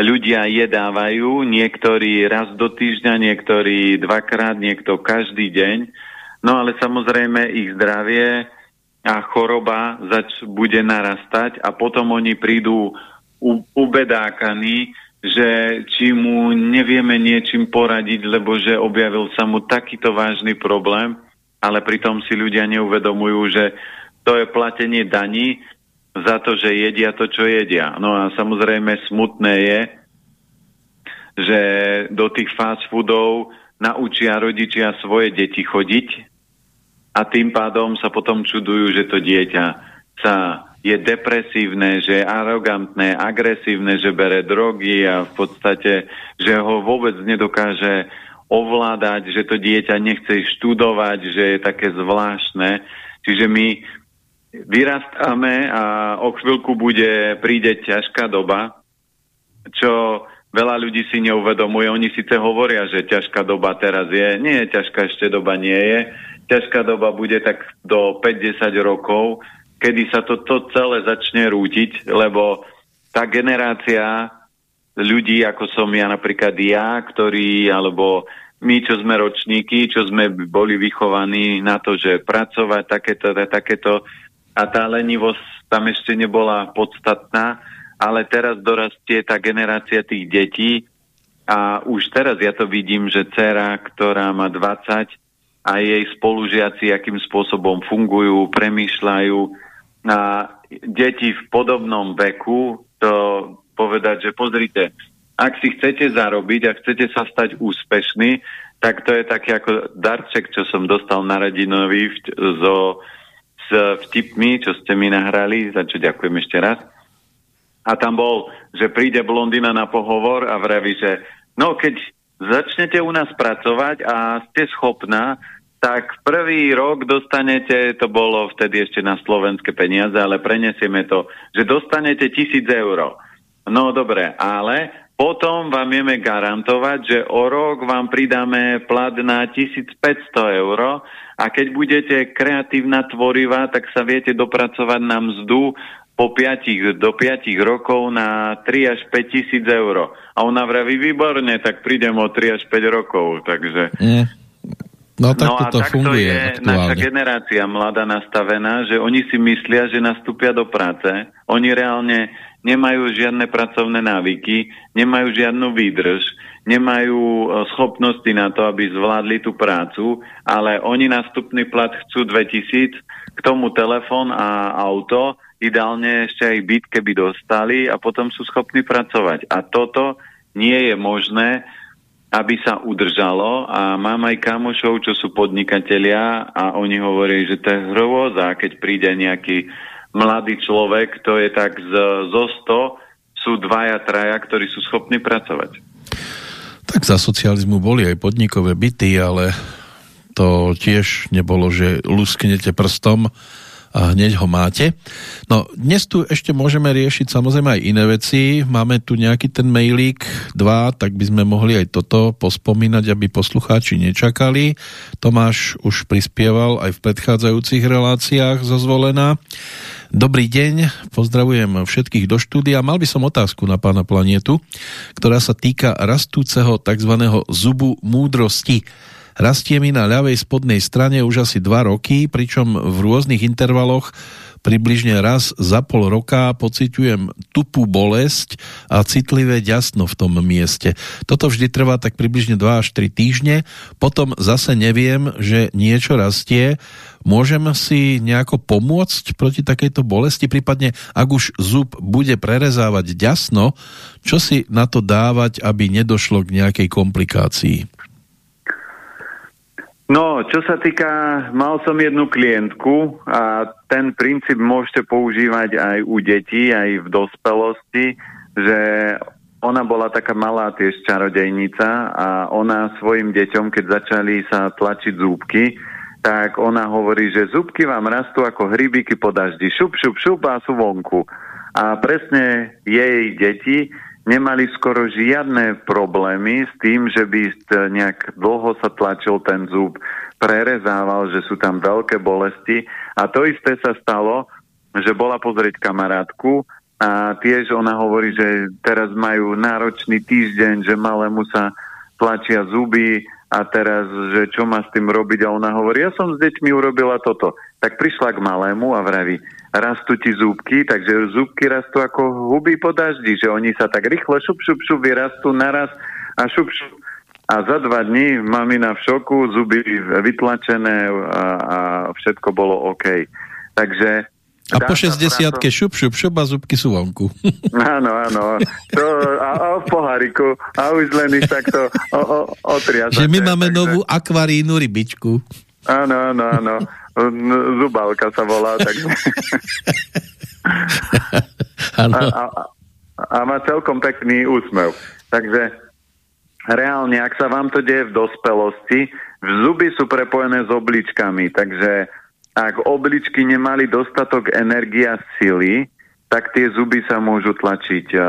ľudia jedávajú, niektorí raz do týždňa, niektorí dvakrát, niekto každý deň. No ale samozrejme ich zdravie a choroba zač- bude narastať a potom oni prídu u- ubedákaní, že či mu nevieme niečím poradiť, lebo že objavil sa mu takýto vážny problém, ale pritom si ľudia neuvedomujú, že to je platenie daní za to, že jedia to, čo jedia. No a samozrejme smutné je, že do tých fast foodov naučia rodičia svoje deti chodiť, a tým pádom sa potom čudujú, že to dieťa sa je depresívne, že je arogantné, agresívne, že bere drogy a v podstate, že ho vôbec nedokáže ovládať, že to dieťa nechce študovať, že je také zvláštne. Čiže my vyrastáme a o chvíľku bude, príde ťažká doba, čo veľa ľudí si neuvedomuje. Oni síce hovoria, že ťažká doba teraz je. Nie ťažká ešte doba, nie je. Ťažká doba bude tak do 50 rokov, kedy sa to, to celé začne rútiť, lebo tá generácia ľudí, ako som ja napríklad ja, ktorí, alebo my, čo sme ročníky, čo sme boli vychovaní na to, že pracovať takéto, takéto a tá lenivosť tam ešte nebola podstatná, ale teraz dorastie tá generácia tých detí a už teraz ja to vidím, že dcera, ktorá má 20 a jej spolužiaci, akým spôsobom fungujú, premýšľajú, a deti v podobnom veku, to povedať, že pozrite, ak si chcete zarobiť a chcete sa stať úspešní, tak to je taký ako darček, čo som dostal na radinový so, s vtipmi, čo ste mi nahrali, za čo ďakujem ešte raz. A tam bol, že príde blondina na pohovor a vraví, že no keď začnete u nás pracovať a ste schopná, tak prvý rok dostanete, to bolo vtedy ešte na slovenské peniaze, ale prenesieme to, že dostanete tisíc eur. No dobre, ale potom vám vieme garantovať, že o rok vám pridáme plat na 1500 eur a keď budete kreatívna, tvorivá, tak sa viete dopracovať na mzdu po 5, do 5 rokov na 3 až 5 tisíc eur. A ona vraví, výborne, tak prídem o 3 až 5 rokov. Takže... Mm. No, tak no a to takto funguje je aktuálne. naša generácia mladá nastavená, že oni si myslia, že nastúpia do práce. Oni reálne nemajú žiadne pracovné návyky, nemajú žiadnu výdrž, nemajú e, schopnosti na to, aby zvládli tú prácu, ale oni nástupný plat chcú 2000, k tomu telefón a auto, ideálne ešte aj byt, keby dostali a potom sú schopní pracovať. A toto nie je možné, aby sa udržalo a mám aj kamošov, čo sú podnikatelia a oni hovorí, že to je hrôza, keď príde nejaký mladý človek, to je tak z, zo 100 sú dvaja, traja, ktorí sú schopní pracovať. Tak za socializmu boli aj podnikové byty, ale to tiež nebolo, že lusknete prstom a hneď ho máte. No dnes tu ešte môžeme riešiť samozrejme aj iné veci. Máme tu nejaký ten mailík 2, tak by sme mohli aj toto pospomínať, aby poslucháči nečakali. Tomáš už prispieval aj v predchádzajúcich reláciách zo zvolená. Dobrý deň, pozdravujem všetkých do štúdia. Mal by som otázku na pána Planietu, ktorá sa týka rastúceho tzv. zubu múdrosti Rastie mi na ľavej spodnej strane už asi 2 roky, pričom v rôznych intervaloch približne raz za pol roka pociťujem tupú bolesť a citlivé ďasno v tom mieste. Toto vždy trvá tak približne 2 až 3 týždne, potom zase neviem, že niečo rastie. Môžem si nejako pomôcť proti takejto bolesti, prípadne ak už zub bude prerezávať ďasno, čo si na to dávať, aby nedošlo k nejakej komplikácii? No, čo sa týka, mal som jednu klientku a ten princíp môžete používať aj u detí, aj v dospelosti, že ona bola taká malá tiež čarodejnica a ona svojim deťom, keď začali sa tlačiť zúbky, tak ona hovorí, že zúbky vám rastú ako hrybiky po daždi. Šup, šup, šup a sú vonku. A presne jej deti nemali skoro žiadne problémy s tým, že by nejak dlho sa tlačil ten zub, prerezával, že sú tam veľké bolesti. A to isté sa stalo, že bola pozrieť kamarátku a tiež ona hovorí, že teraz majú náročný týždeň, že malému sa tlačia zuby a teraz, že čo má s tým robiť a ona hovorí, ja som s deťmi urobila toto. Tak prišla k malému a vraví, rastú ti zúbky, takže zúbky rastú ako huby po daždi, že oni sa tak rýchlo šup, šup, šup vyrastú naraz a šup, šup. A za dva dní mamina v šoku, zuby vytlačené a, a všetko bolo OK. Takže a po 60 práco... šup, šup, šup a zubky sú vonku. Áno, áno. To, a, a v poháriku. A už len ich takto o, o, otriasate. Že my máme takže... novú akvarínu rybičku. Áno, áno, áno. Zubalka sa volá, takže... a, a, a má celkom pekný úsmev. Takže reálne, ak sa vám to deje v dospelosti, zuby sú prepojené s obličkami, takže ak obličky nemali dostatok energie a sily, tak tie zuby sa môžu tlačiť uh,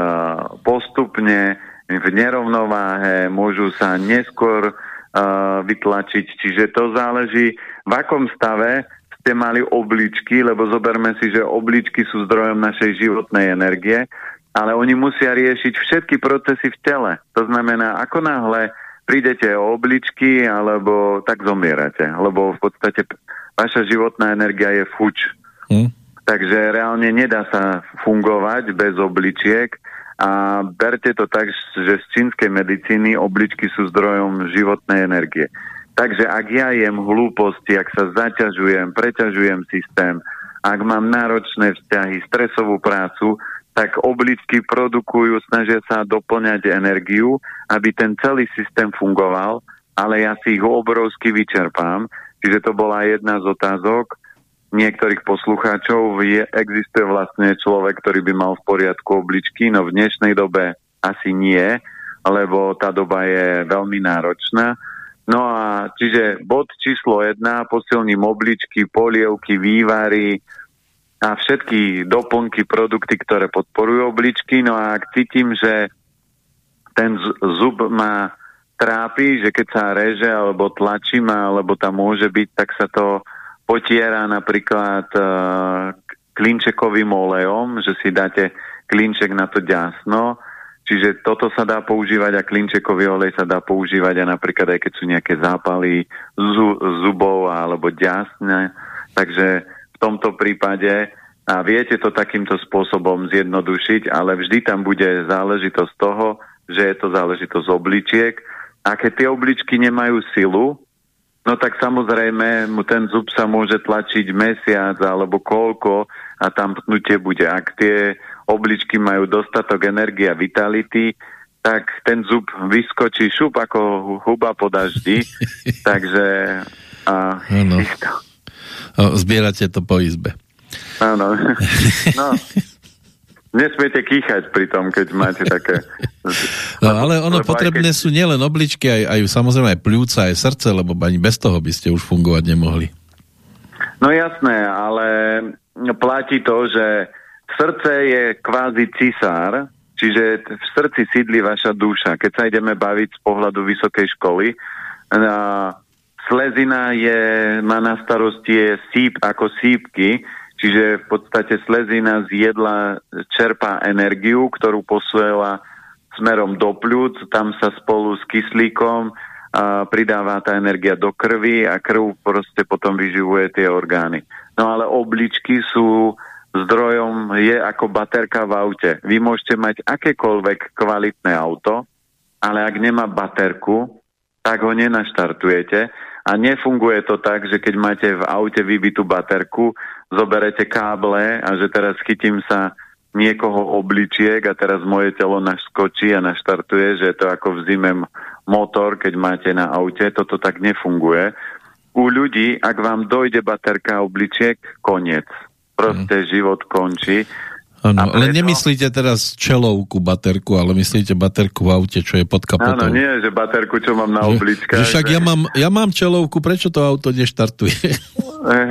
postupne v nerovnováhe, môžu sa neskôr uh, vytlačiť. Čiže to záleží, v akom stave ste mali obličky, lebo zoberme si, že obličky sú zdrojom našej životnej energie ale oni musia riešiť všetky procesy v tele. To znamená, ako náhle prídete o obličky, alebo tak zomierate, lebo v podstate vaša životná energia je fuč. Hmm. Takže reálne nedá sa fungovať bez obličiek a berte to tak, že z čínskej medicíny obličky sú zdrojom životnej energie. Takže ak ja jem hlúposti, ak sa zaťažujem, preťažujem systém, ak mám náročné vzťahy, stresovú prácu, tak obličky produkujú, snažia sa doplňať energiu, aby ten celý systém fungoval, ale ja si ich obrovsky vyčerpám. Čiže to bola jedna z otázok niektorých poslucháčov. Je, existuje vlastne človek, ktorý by mal v poriadku obličky, no v dnešnej dobe asi nie, lebo tá doba je veľmi náročná. No a čiže bod číslo jedna, posilním obličky, polievky, vývary, a všetky doplnky, produkty, ktoré podporujú obličky. No a ak cítim, že ten zub ma trápi, že keď sa reže alebo tlačí ma, alebo tam môže byť, tak sa to potiera napríklad uh, klinčekovým olejom, že si dáte klinček na to ďasno. Čiže toto sa dá používať a klinčekový olej sa dá používať a napríklad aj keď sú nejaké zápaly zubov alebo ďasne. Takže tomto prípade a viete to takýmto spôsobom zjednodušiť, ale vždy tam bude záležitosť toho, že je to záležitosť obličiek a keď tie obličky nemajú silu, no tak samozrejme mu ten zub sa môže tlačiť mesiac alebo koľko a tam pnutie bude. Ak tie obličky majú dostatok energie a vitality, tak ten zub vyskočí šup ako huba po daždi. Takže a, zbierate to po izbe. Áno. No. Nesmiete kýchať pri tom, keď máte také... No ale ono potrebné keď... sú nielen obličky, aj, aj samozrejme aj pľúca, aj srdce, lebo ani bez toho by ste už fungovať nemohli. No jasné, ale platí to, že srdce je kvázi cisár, čiže v srdci sídli vaša duša. Keď sa ideme baviť z pohľadu vysokej školy, Slezina je, má na starosti je síp ako sípky, čiže v podstate slezina z jedla čerpá energiu, ktorú posiela smerom do pľúc, tam sa spolu s kyslíkom a pridáva tá energia do krvi a krv proste potom vyživuje tie orgány. No ale obličky sú zdrojom, je ako baterka v aute. Vy môžete mať akékoľvek kvalitné auto, ale ak nemá baterku, tak ho nenaštartujete a nefunguje to tak, že keď máte v aute vybitú baterku, zoberete káble a že teraz chytím sa niekoho obličiek a teraz moje telo naskočí a naštartuje, že je to ako v zime motor, keď máte na aute, toto tak nefunguje. U ľudí, ak vám dojde baterka obličiek, koniec. Proste mm. život končí. Ano, preto... ale nemyslíte teraz čelovku baterku, ale myslíte baterku v aute, čo je pod kapotou. Áno, nie, že baterku, čo mám na obličkách. Že však že... ja, mám, ja mám čelovku, prečo to auto neštartuje?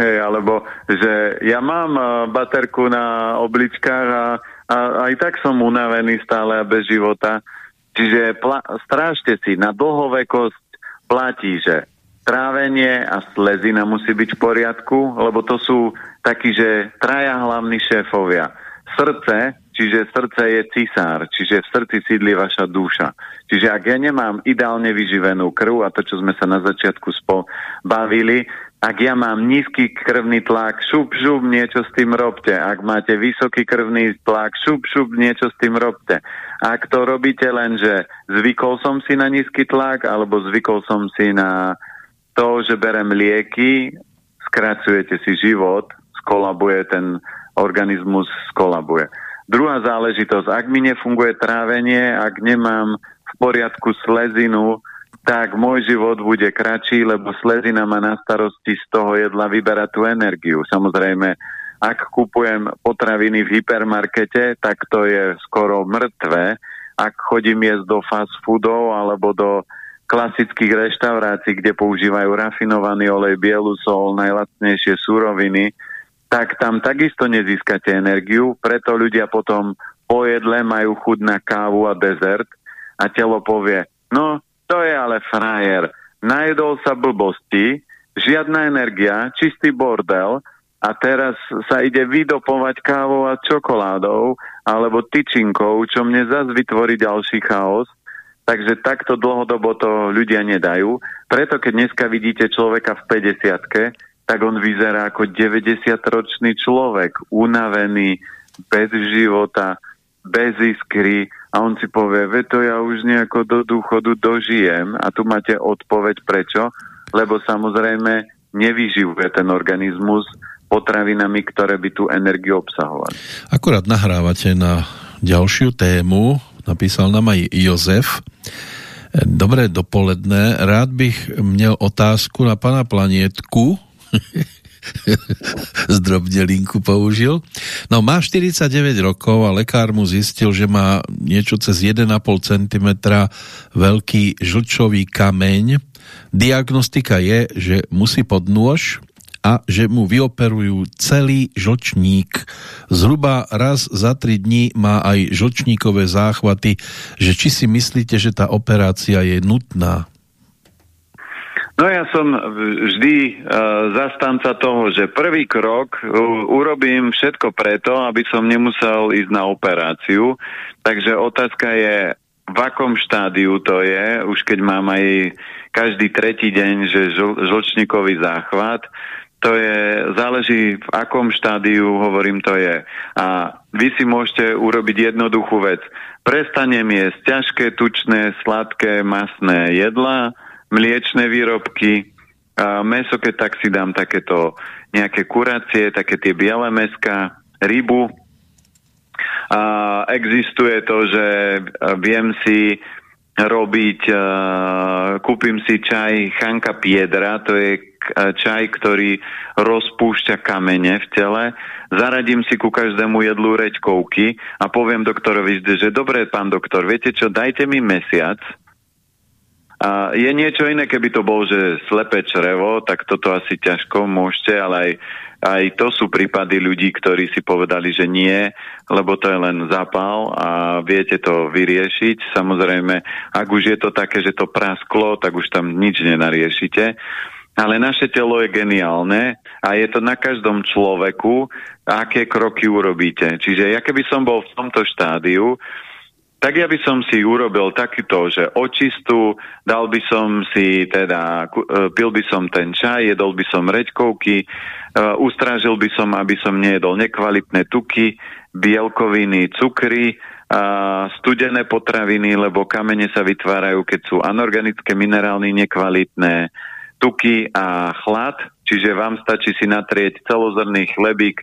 Hej, alebo že ja mám uh, baterku na obličkách a, a aj tak som unavený stále a bez života. Čiže pla- strážte si, na dlhovekosť platí, že trávenie a slezina musí byť v poriadku, lebo to sú takí, že traja hlavní šéfovia srdce, čiže srdce je cisár, čiže v srdci sídli vaša duša. Čiže ak ja nemám ideálne vyživenú krv, a to, čo sme sa na začiatku spo ak ja mám nízky krvný tlak, šup, šup, niečo s tým robte. Ak máte vysoký krvný tlak, šup, šup, niečo s tým robte. Ak to robíte len, že zvykol som si na nízky tlak, alebo zvykol som si na to, že berem lieky, skracujete si život, skolabuje ten organizmus skolabuje. Druhá záležitosť, ak mi nefunguje trávenie, ak nemám v poriadku slezinu, tak môj život bude kratší, lebo slezina má na starosti z toho jedla vyberať tú energiu. Samozrejme, ak kupujem potraviny v hypermarkete, tak to je skoro mŕtve. Ak chodím jesť do fast foodov alebo do klasických reštaurácií, kde používajú rafinovaný olej, bielu sol, najlacnejšie súroviny, tak tam takisto nezískate energiu, preto ľudia potom po jedle majú chud na kávu a dezert a telo povie, no to je ale frajer. Najedol sa blbosti, žiadna energia, čistý bordel a teraz sa ide vydopovať kávou a čokoládou alebo tyčinkou, čo mne zase vytvorí ďalší chaos. Takže takto dlhodobo to ľudia nedajú. Preto keď dneska vidíte človeka v 50 tak on vyzerá ako 90-ročný človek, unavený, bez života, bez iskry, a on si povie, ve to ja už nejako do dôchodu dožijem a tu máte odpoveď prečo, lebo samozrejme nevyživuje ten organizmus potravinami, ktoré by tú energiu obsahovali. Akurát nahrávate na ďalšiu tému, napísal nám aj Jozef. Dobré dopoledne, rád bych měl otázku na pana Planietku. zdrobnelinku použil. No má 49 rokov a lekár mu zistil, že má niečo cez 1,5 cm veľký žlčový kameň. Diagnostika je, že musí pod nôž a že mu vyoperujú celý žlčník. Zhruba raz za tri dní má aj žlčníkové záchvaty, že či si myslíte, že tá operácia je nutná? No ja som vždy uh, zastanca toho, že prvý krok uh, urobím všetko preto, aby som nemusel ísť na operáciu. Takže otázka je, v akom štádiu to je, už keď mám aj každý tretí deň, že žl- žlčníkový záchvat, to je, záleží v akom štádiu, hovorím, to je. A vy si môžete urobiť jednoduchú vec. Prestanem jesť ťažké, tučné, sladké, masné jedla, mliečne výrobky, meso, keď tak si dám takéto nejaké kuracie, také tie biele meska, rybu. A existuje to, že viem si robiť, kúpim si čaj Chanka Piedra, to je čaj, ktorý rozpúšťa kamene v tele. Zaradím si ku každému jedlu reďkovky a poviem doktorovi, že dobre, pán doktor, viete čo, dajte mi mesiac, a je niečo iné, keby to bol, že slepé črevo, tak toto asi ťažko môžete, ale aj, aj to sú prípady ľudí, ktorí si povedali, že nie, lebo to je len zápal a viete to vyriešiť. Samozrejme, ak už je to také, že to prasklo, tak už tam nič nenariešite. Ale naše telo je geniálne a je to na každom človeku, aké kroky urobíte. Čiže ja keby som bol v tomto štádiu, tak ja by som si urobil takýto, že očistú, dal by som si teda, e, pil by som ten čaj, jedol by som reďkovky, uh, ustrážil by som, aby som nejedol nekvalitné tuky, bielkoviny, cukry, studené potraviny, lebo kamene sa vytvárajú, keď sú anorganické, minerálne, nekvalitné tuky a chlad, čiže vám stačí si natrieť celozrný chlebík,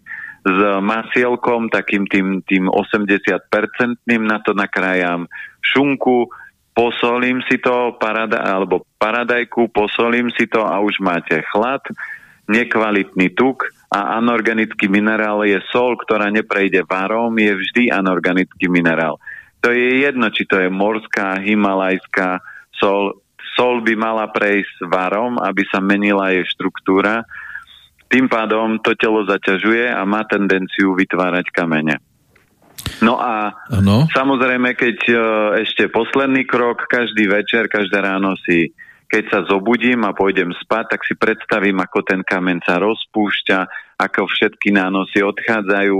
s masielkom, takým tým, tým 80-percentným, na to nakrájam šunku, posolím si to, parada, alebo paradajku, posolím si to a už máte chlad, nekvalitný tuk a anorganický minerál je sol, ktorá neprejde varom, je vždy anorganický minerál. To je jedno, či to je morská, himalajská sol. Sol by mala prejsť varom, aby sa menila jej štruktúra tým pádom to telo zaťažuje a má tendenciu vytvárať kamene. No a ano. samozrejme, keď uh, ešte posledný krok, každý večer, každé ráno si, keď sa zobudím a pôjdem spať, tak si predstavím, ako ten kamen sa rozpúšťa, ako všetky nánosy odchádzajú.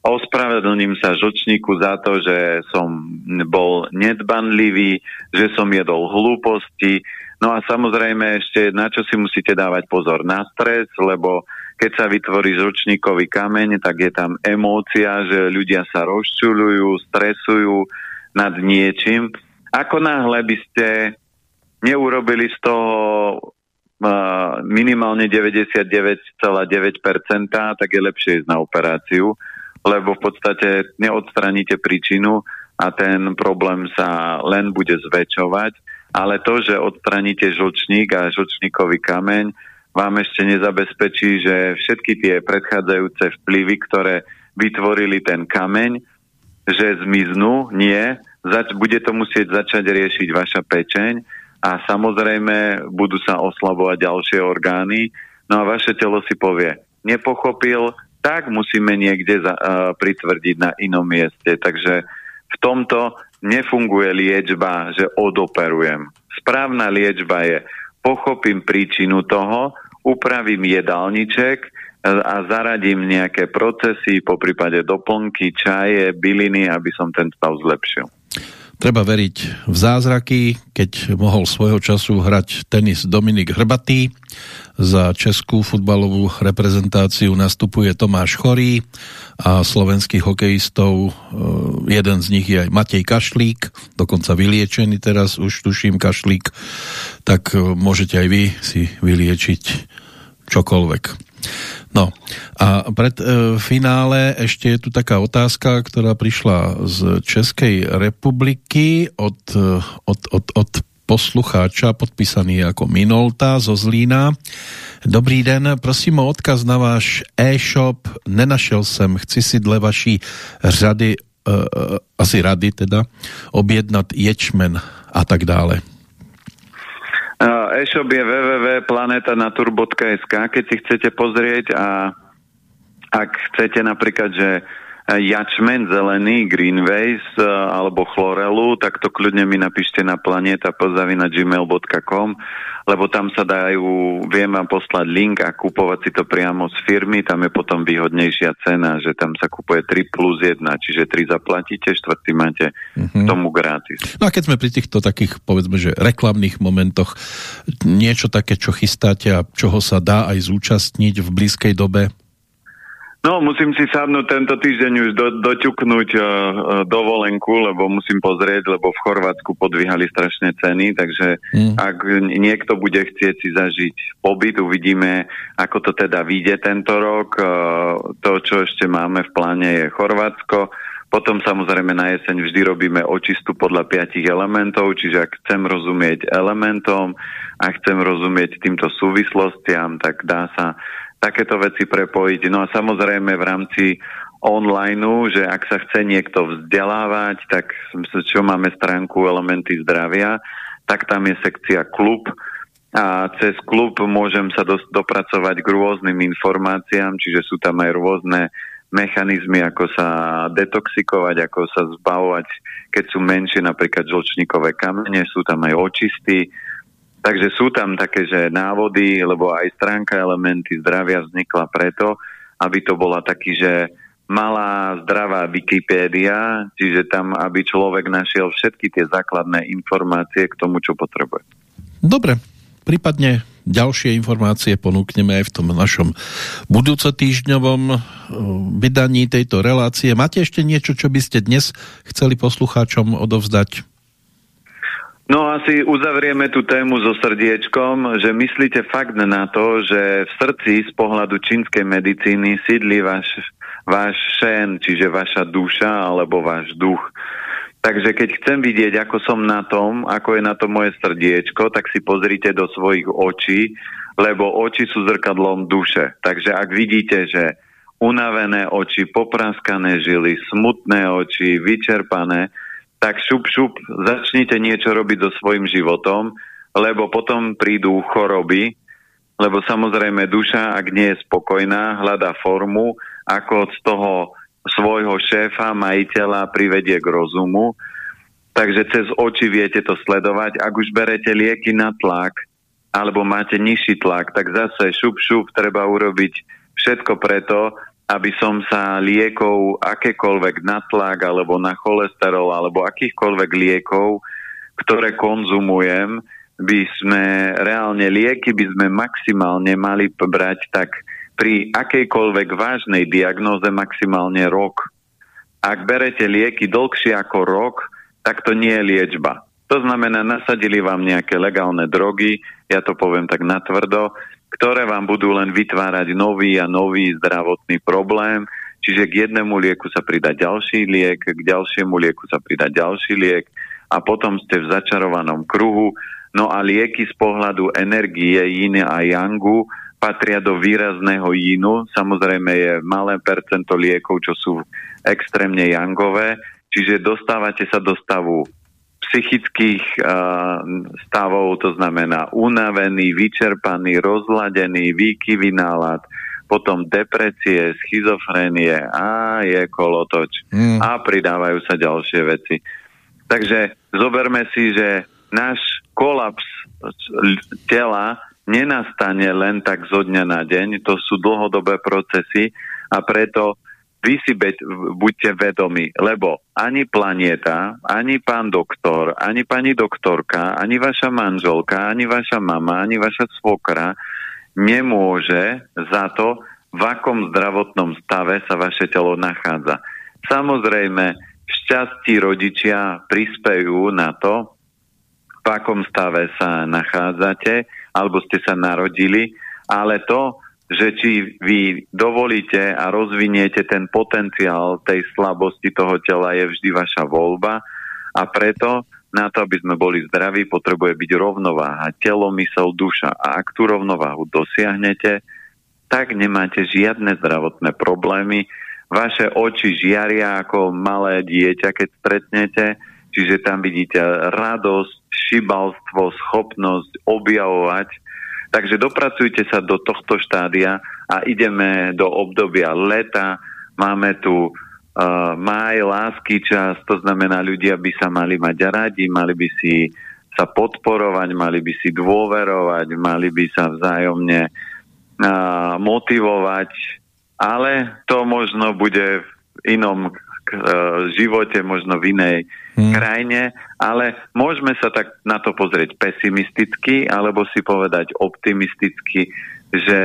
Ospravedlním sa žočníku za to, že som bol nedbanlivý, že som jedol hlúposti, No a samozrejme ešte na čo si musíte dávať pozor na stres, lebo keď sa vytvorí žlčníkový kameň, tak je tam emócia, že ľudia sa rozčulujú, stresujú nad niečím. Ako náhle by ste neurobili z toho uh, minimálne 99,9%, tak je lepšie ísť na operáciu, lebo v podstate neodstraníte príčinu a ten problém sa len bude zväčšovať ale to, že odstraníte žlčník a žlčníkový kameň, vám ešte nezabezpečí, že všetky tie predchádzajúce vplyvy, ktoré vytvorili ten kameň, že zmiznú, nie, zač- bude to musieť začať riešiť vaša pečeň a samozrejme budú sa oslabovať ďalšie orgány, no a vaše telo si povie, nepochopil, tak musíme niekde za, uh, pritvrdiť na inom mieste. Takže v tomto nefunguje liečba, že odoperujem. Správna liečba je, pochopím príčinu toho, upravím jedálniček a zaradím nejaké procesy, po prípade doplnky, čaje, byliny, aby som ten stav zlepšil. Treba veriť v zázraky, keď mohol svojho času hrať tenis Dominik Hrbatý. Za českú futbalovú reprezentáciu nastupuje Tomáš Chorý a slovenských hokejistov, e, jeden z nich je aj Matej Kašlík, dokonca vyliečený teraz, už tuším Kašlík, tak e, môžete aj vy si vyliečiť čokoľvek. No a pred e, finále ešte je tu taká otázka, ktorá prišla z Českej republiky od, e, od, od, od poslucháča podpísaný ako Minolta zo Zlína. Dobrý den, prosím o odkaz na váš e-shop. Nenašel jsem, chci si dle vaší řady, e, e asi rady teda, objednat ječmen a tak dále. E-shop je www.planetanatur.sk, keď si chcete pozrieť a ak chcete napríklad, že jačmen zelený, greenways e, alebo chlorelu, tak to kľudne mi napíšte na planeta pozavina gmail.com lebo tam sa dajú, viem vám poslať link a kúpovať si to priamo z firmy, tam je potom výhodnejšia cena, že tam sa kupuje 3 plus 1, čiže 3 zaplatíte, štvrtý máte mm-hmm. tomu gratis. No a keď sme pri týchto takých, povedzme, že reklamných momentoch, niečo také, čo chystáte a čoho sa dá aj zúčastniť v blízkej dobe, No, musím si sadnúť tento týždeň už do, doťuknúť uh, dovolenku, lebo musím pozrieť, lebo v Chorvátsku podvíhali strašné ceny, takže mm. ak niekto bude chcieť si zažiť pobyt, uvidíme, ako to teda vyjde tento rok. Uh, to, čo ešte máme v pláne, je Chorvátsko. Potom samozrejme na jeseň vždy robíme očistu podľa piatich elementov, čiže ak chcem rozumieť elementom a chcem rozumieť týmto súvislostiam, tak dá sa takéto veci prepojiť. No a samozrejme v rámci online, že ak sa chce niekto vzdelávať, tak čo máme stránku Elementy zdravia, tak tam je sekcia klub a cez klub môžem sa do, dopracovať k rôznym informáciám, čiže sú tam aj rôzne mechanizmy, ako sa detoxikovať, ako sa zbavovať, keď sú menšie napríklad žlčníkové kamene, sú tam aj očisty, Takže sú tam také, že návody, lebo aj stránka elementy zdravia vznikla preto, aby to bola taký, že malá zdravá Wikipédia, čiže tam, aby človek našiel všetky tie základné informácie k tomu, čo potrebuje. Dobre, prípadne ďalšie informácie ponúkneme aj v tom našom budúco týždňovom eh, vydaní tejto relácie. Máte ešte niečo, čo by ste dnes chceli poslucháčom odovzdať? No asi uzavrieme tú tému so srdiečkom, že myslíte fakt na to, že v srdci z pohľadu čínskej medicíny sídli váš, váš šen, čiže vaša duša alebo váš duch. Takže keď chcem vidieť, ako som na tom, ako je na to moje srdiečko, tak si pozrite do svojich očí, lebo oči sú zrkadlom duše. Takže ak vidíte, že unavené oči, popraskané žily, smutné oči, vyčerpané, tak šup, šup, začnite niečo robiť so svojim životom, lebo potom prídu choroby, lebo samozrejme duša, ak nie je spokojná, hľadá formu, ako z toho svojho šéfa, majiteľa privedie k rozumu. Takže cez oči viete to sledovať. Ak už berete lieky na tlak, alebo máte nižší tlak, tak zase šup, šup, treba urobiť všetko preto, aby som sa liekov akékoľvek na tlak alebo na cholesterol alebo akýchkoľvek liekov, ktoré konzumujem, by sme reálne lieky by sme maximálne mali brať tak pri akejkoľvek vážnej diagnóze maximálne rok. Ak berete lieky dlhšie ako rok, tak to nie je liečba. To znamená, nasadili vám nejaké legálne drogy, ja to poviem tak natvrdo, ktoré vám budú len vytvárať nový a nový zdravotný problém. Čiže k jednému lieku sa pridá ďalší liek, k ďalšiemu lieku sa pridá ďalší liek a potom ste v začarovanom kruhu. No a lieky z pohľadu energie yin a yangu patria do výrazného yinu. Samozrejme je malé percento liekov, čo sú extrémne yangové, čiže dostávate sa do stavu psychických uh, stavov, to znamená unavený, vyčerpaný, rozladený, výkyvy nálad, potom depresie, schizofrénie a je kolotoč. Mm. A pridávajú sa ďalšie veci. Takže zoberme si, že náš kolaps tela nenastane len tak zo dňa na deň, to sú dlhodobé procesy a preto vy si beď, buďte vedomi, lebo ani planieta, ani pán doktor, ani pani doktorka, ani vaša manželka, ani vaša mama, ani vaša svokra nemôže za to, v akom zdravotnom stave sa vaše telo nachádza. Samozrejme, šťastí rodičia prispejú na to, v akom stave sa nachádzate, alebo ste sa narodili, ale to, že či vy dovolíte a rozviniete ten potenciál tej slabosti toho tela je vždy vaša voľba a preto na to, aby sme boli zdraví, potrebuje byť rovnováha, telo, mysel, duša. A ak tú rovnováhu dosiahnete, tak nemáte žiadne zdravotné problémy. Vaše oči žiaria ako malé dieťa, keď stretnete, čiže tam vidíte radosť, šibalstvo, schopnosť objavovať Takže dopracujte sa do tohto štádia a ideme do obdobia leta. Máme tu uh, maj, lásky čas, to znamená, ľudia by sa mali mať radi, mali by si sa podporovať, mali by si dôverovať, mali by sa vzájomne uh, motivovať, ale to možno bude v inom uh, živote, možno v inej hmm. krajine, ale môžeme sa tak na to pozrieť pesimisticky, alebo si povedať optimisticky, že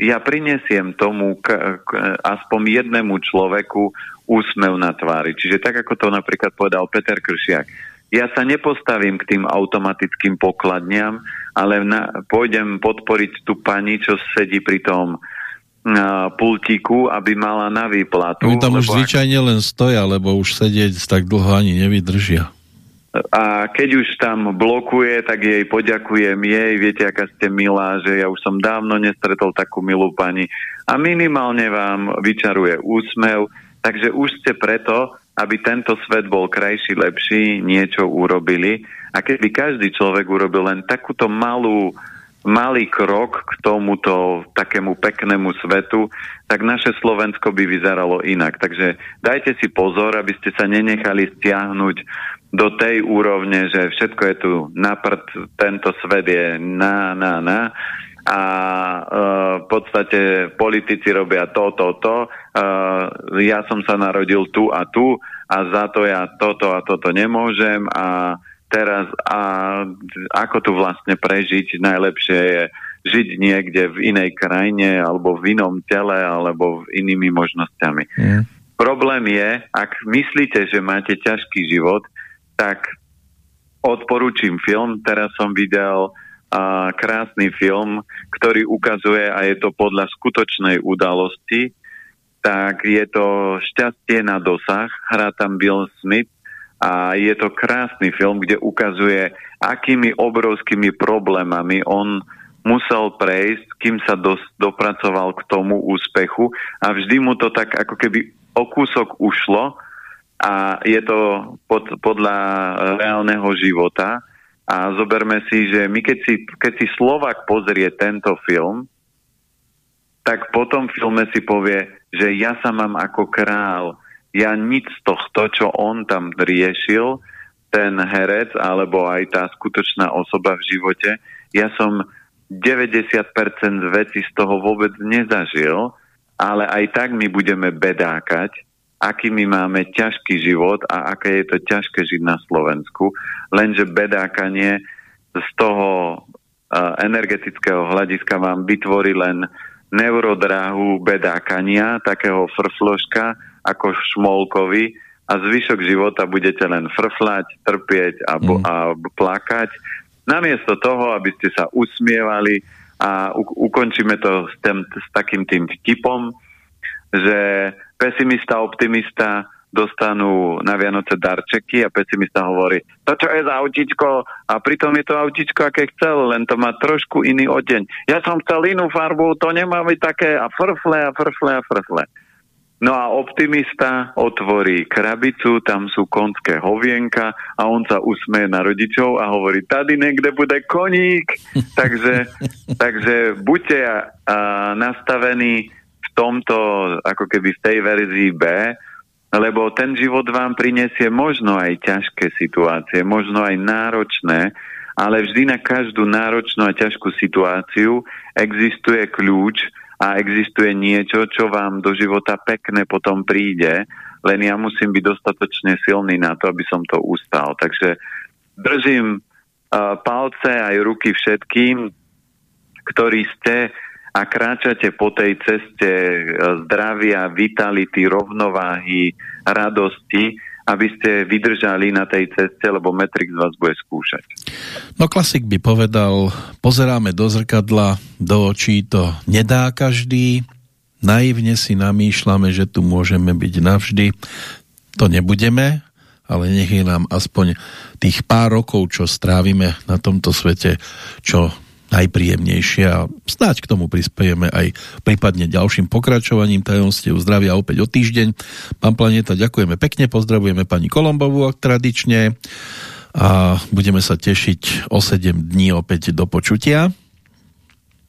ja prinesiem tomu k, k, aspoň jednému človeku úsmev na tvári. Čiže tak, ako to napríklad povedal Peter Kršiak. Ja sa nepostavím k tým automatickým pokladniam, ale na, pôjdem podporiť tú pani, čo sedí pri tom pultíku, aby mala na výplatu. Oni tam už zvyčajne ak... len stoja, lebo už sedieť tak dlho ani nevydržia. A keď už tam blokuje, tak jej poďakujem jej, viete, aká ste milá, že ja už som dávno nestretol takú milú pani a minimálne vám vyčaruje úsmev, takže už ste preto, aby tento svet bol krajší, lepší, niečo urobili. A keby každý človek urobil len takúto malú malý krok k tomuto takému peknému svetu, tak naše Slovensko by vyzeralo inak. Takže dajte si pozor, aby ste sa nenechali stiahnuť do tej úrovne, že všetko je tu na prd, tento svet je na, na, na a e, v podstate politici robia to, to, to. E, ja som sa narodil tu a tu a za to ja toto a toto nemôžem a teraz a ako tu vlastne prežiť, najlepšie je žiť niekde v inej krajine alebo v inom tele alebo v inými možnosťami. Yeah. Problém je, ak myslíte, že máte ťažký život, tak odporúčim film. Teraz som videl a, krásny film, ktorý ukazuje, a je to podľa skutočnej udalosti, tak je to Šťastie na dosah. Hrá tam Bill Smith a je to krásny film, kde ukazuje, akými obrovskými problémami on musel prejsť, kým sa dos- dopracoval k tomu úspechu. A vždy mu to tak ako keby o kúsok ušlo a je to pod, podľa reálneho života. A zoberme si, že my keď si, keď si Slovak pozrie tento film, tak po tom filme si povie, že ja sa mám ako král, ja nič z tohto, čo on tam riešil, ten herec alebo aj tá skutočná osoba v živote, ja som 90% veci z toho vôbec nezažil, ale aj tak my budeme bedákať, aký my máme ťažký život a aké je to ťažké žiť na Slovensku, lenže bedákanie z toho uh, energetického hľadiska vám vytvorí len neurodráhu bedákania, takého frfloška, ako Šmolkovi a zvyšok života budete len frflať, trpieť a, mm. a plakať. Namiesto toho, aby ste sa usmievali a u, ukončíme to s, tým, s takým tým vtipom, že pesimista, optimista dostanú na Vianoce darčeky a pesimista hovorí, to čo je za autičko a pritom je to autičko, aké chcel, len to má trošku iný odeň. Ja som chcel inú farbu, to nemá byť také a frfle a frfle a frfle. No a optimista otvorí krabicu, tam sú konské hovienka a on sa usmeje na rodičov a hovorí, tady niekde bude koník. takže, takže buďte a, a, nastavení v tomto, ako keby v tej verzii B, lebo ten život vám prinesie možno aj ťažké situácie, možno aj náročné, ale vždy na každú náročnú a ťažkú situáciu existuje kľúč, a existuje niečo, čo vám do života pekne potom príde, len ja musím byť dostatočne silný na to, aby som to ustal. Takže držím uh, palce aj ruky všetkým, ktorí ste a kráčate po tej ceste zdravia, vitality, rovnováhy, radosti, aby ste vydržali na tej ceste, lebo Matrix vás bude skúšať. No klasik by povedal, pozeráme do zrkadla, do očí to nedá každý, naivne si namýšľame, že tu môžeme byť navždy. To nebudeme, ale nech je nám aspoň tých pár rokov, čo strávime na tomto svete, čo najpríjemnejšie a snáď k tomu prispejeme aj prípadne ďalším pokračovaním tajomstiev zdravia opäť o týždeň. Pán Planeta, ďakujeme pekne, pozdravujeme pani Kolombovu tradične a budeme sa tešiť o 7 dní opäť do počutia.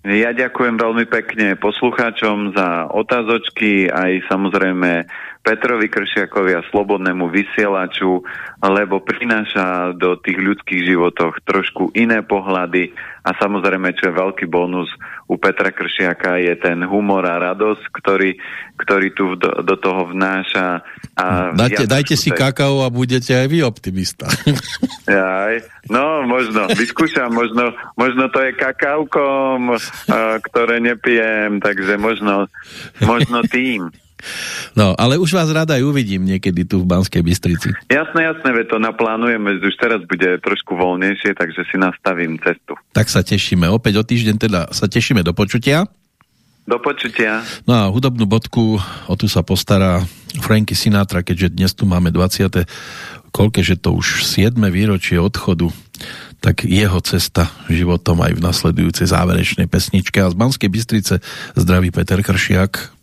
Ja ďakujem veľmi pekne poslucháčom za otázočky, aj samozrejme Petrovi Kršiakovi a Slobodnému vysielaču, lebo prináša do tých ľudských životoch trošku iné pohľady a samozrejme, čo je veľký bonus u Petra Kršiaka je ten humor a radosť, ktorý, ktorý tu do, do toho vnáša. A dajte, ja dajte si kakao a budete aj vy optimista. Aj, no, možno, vyskúšam, možno, možno to je kakaukom, ktoré nepijem, takže možno, možno tým. No, ale už vás rada aj uvidím niekedy tu v Banskej Bystrici. Jasné, jasné, veď to naplánujeme, už teraz bude trošku voľnejšie, takže si nastavím cestu. Tak sa tešíme. Opäť o týždeň teda sa tešíme do počutia. Do počutia. No a hudobnú bodku, o tu sa postará Franky Sinatra, keďže dnes tu máme 20. koľké, že to už 7. výročie odchodu tak jeho cesta životom aj v nasledujúcej záverečnej pesničke. A z Banskej Bystrice zdraví Peter Kršiak.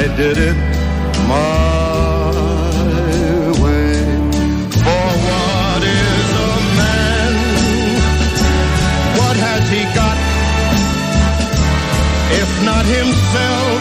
I did it my way. For what is a man? What has he got? If not himself,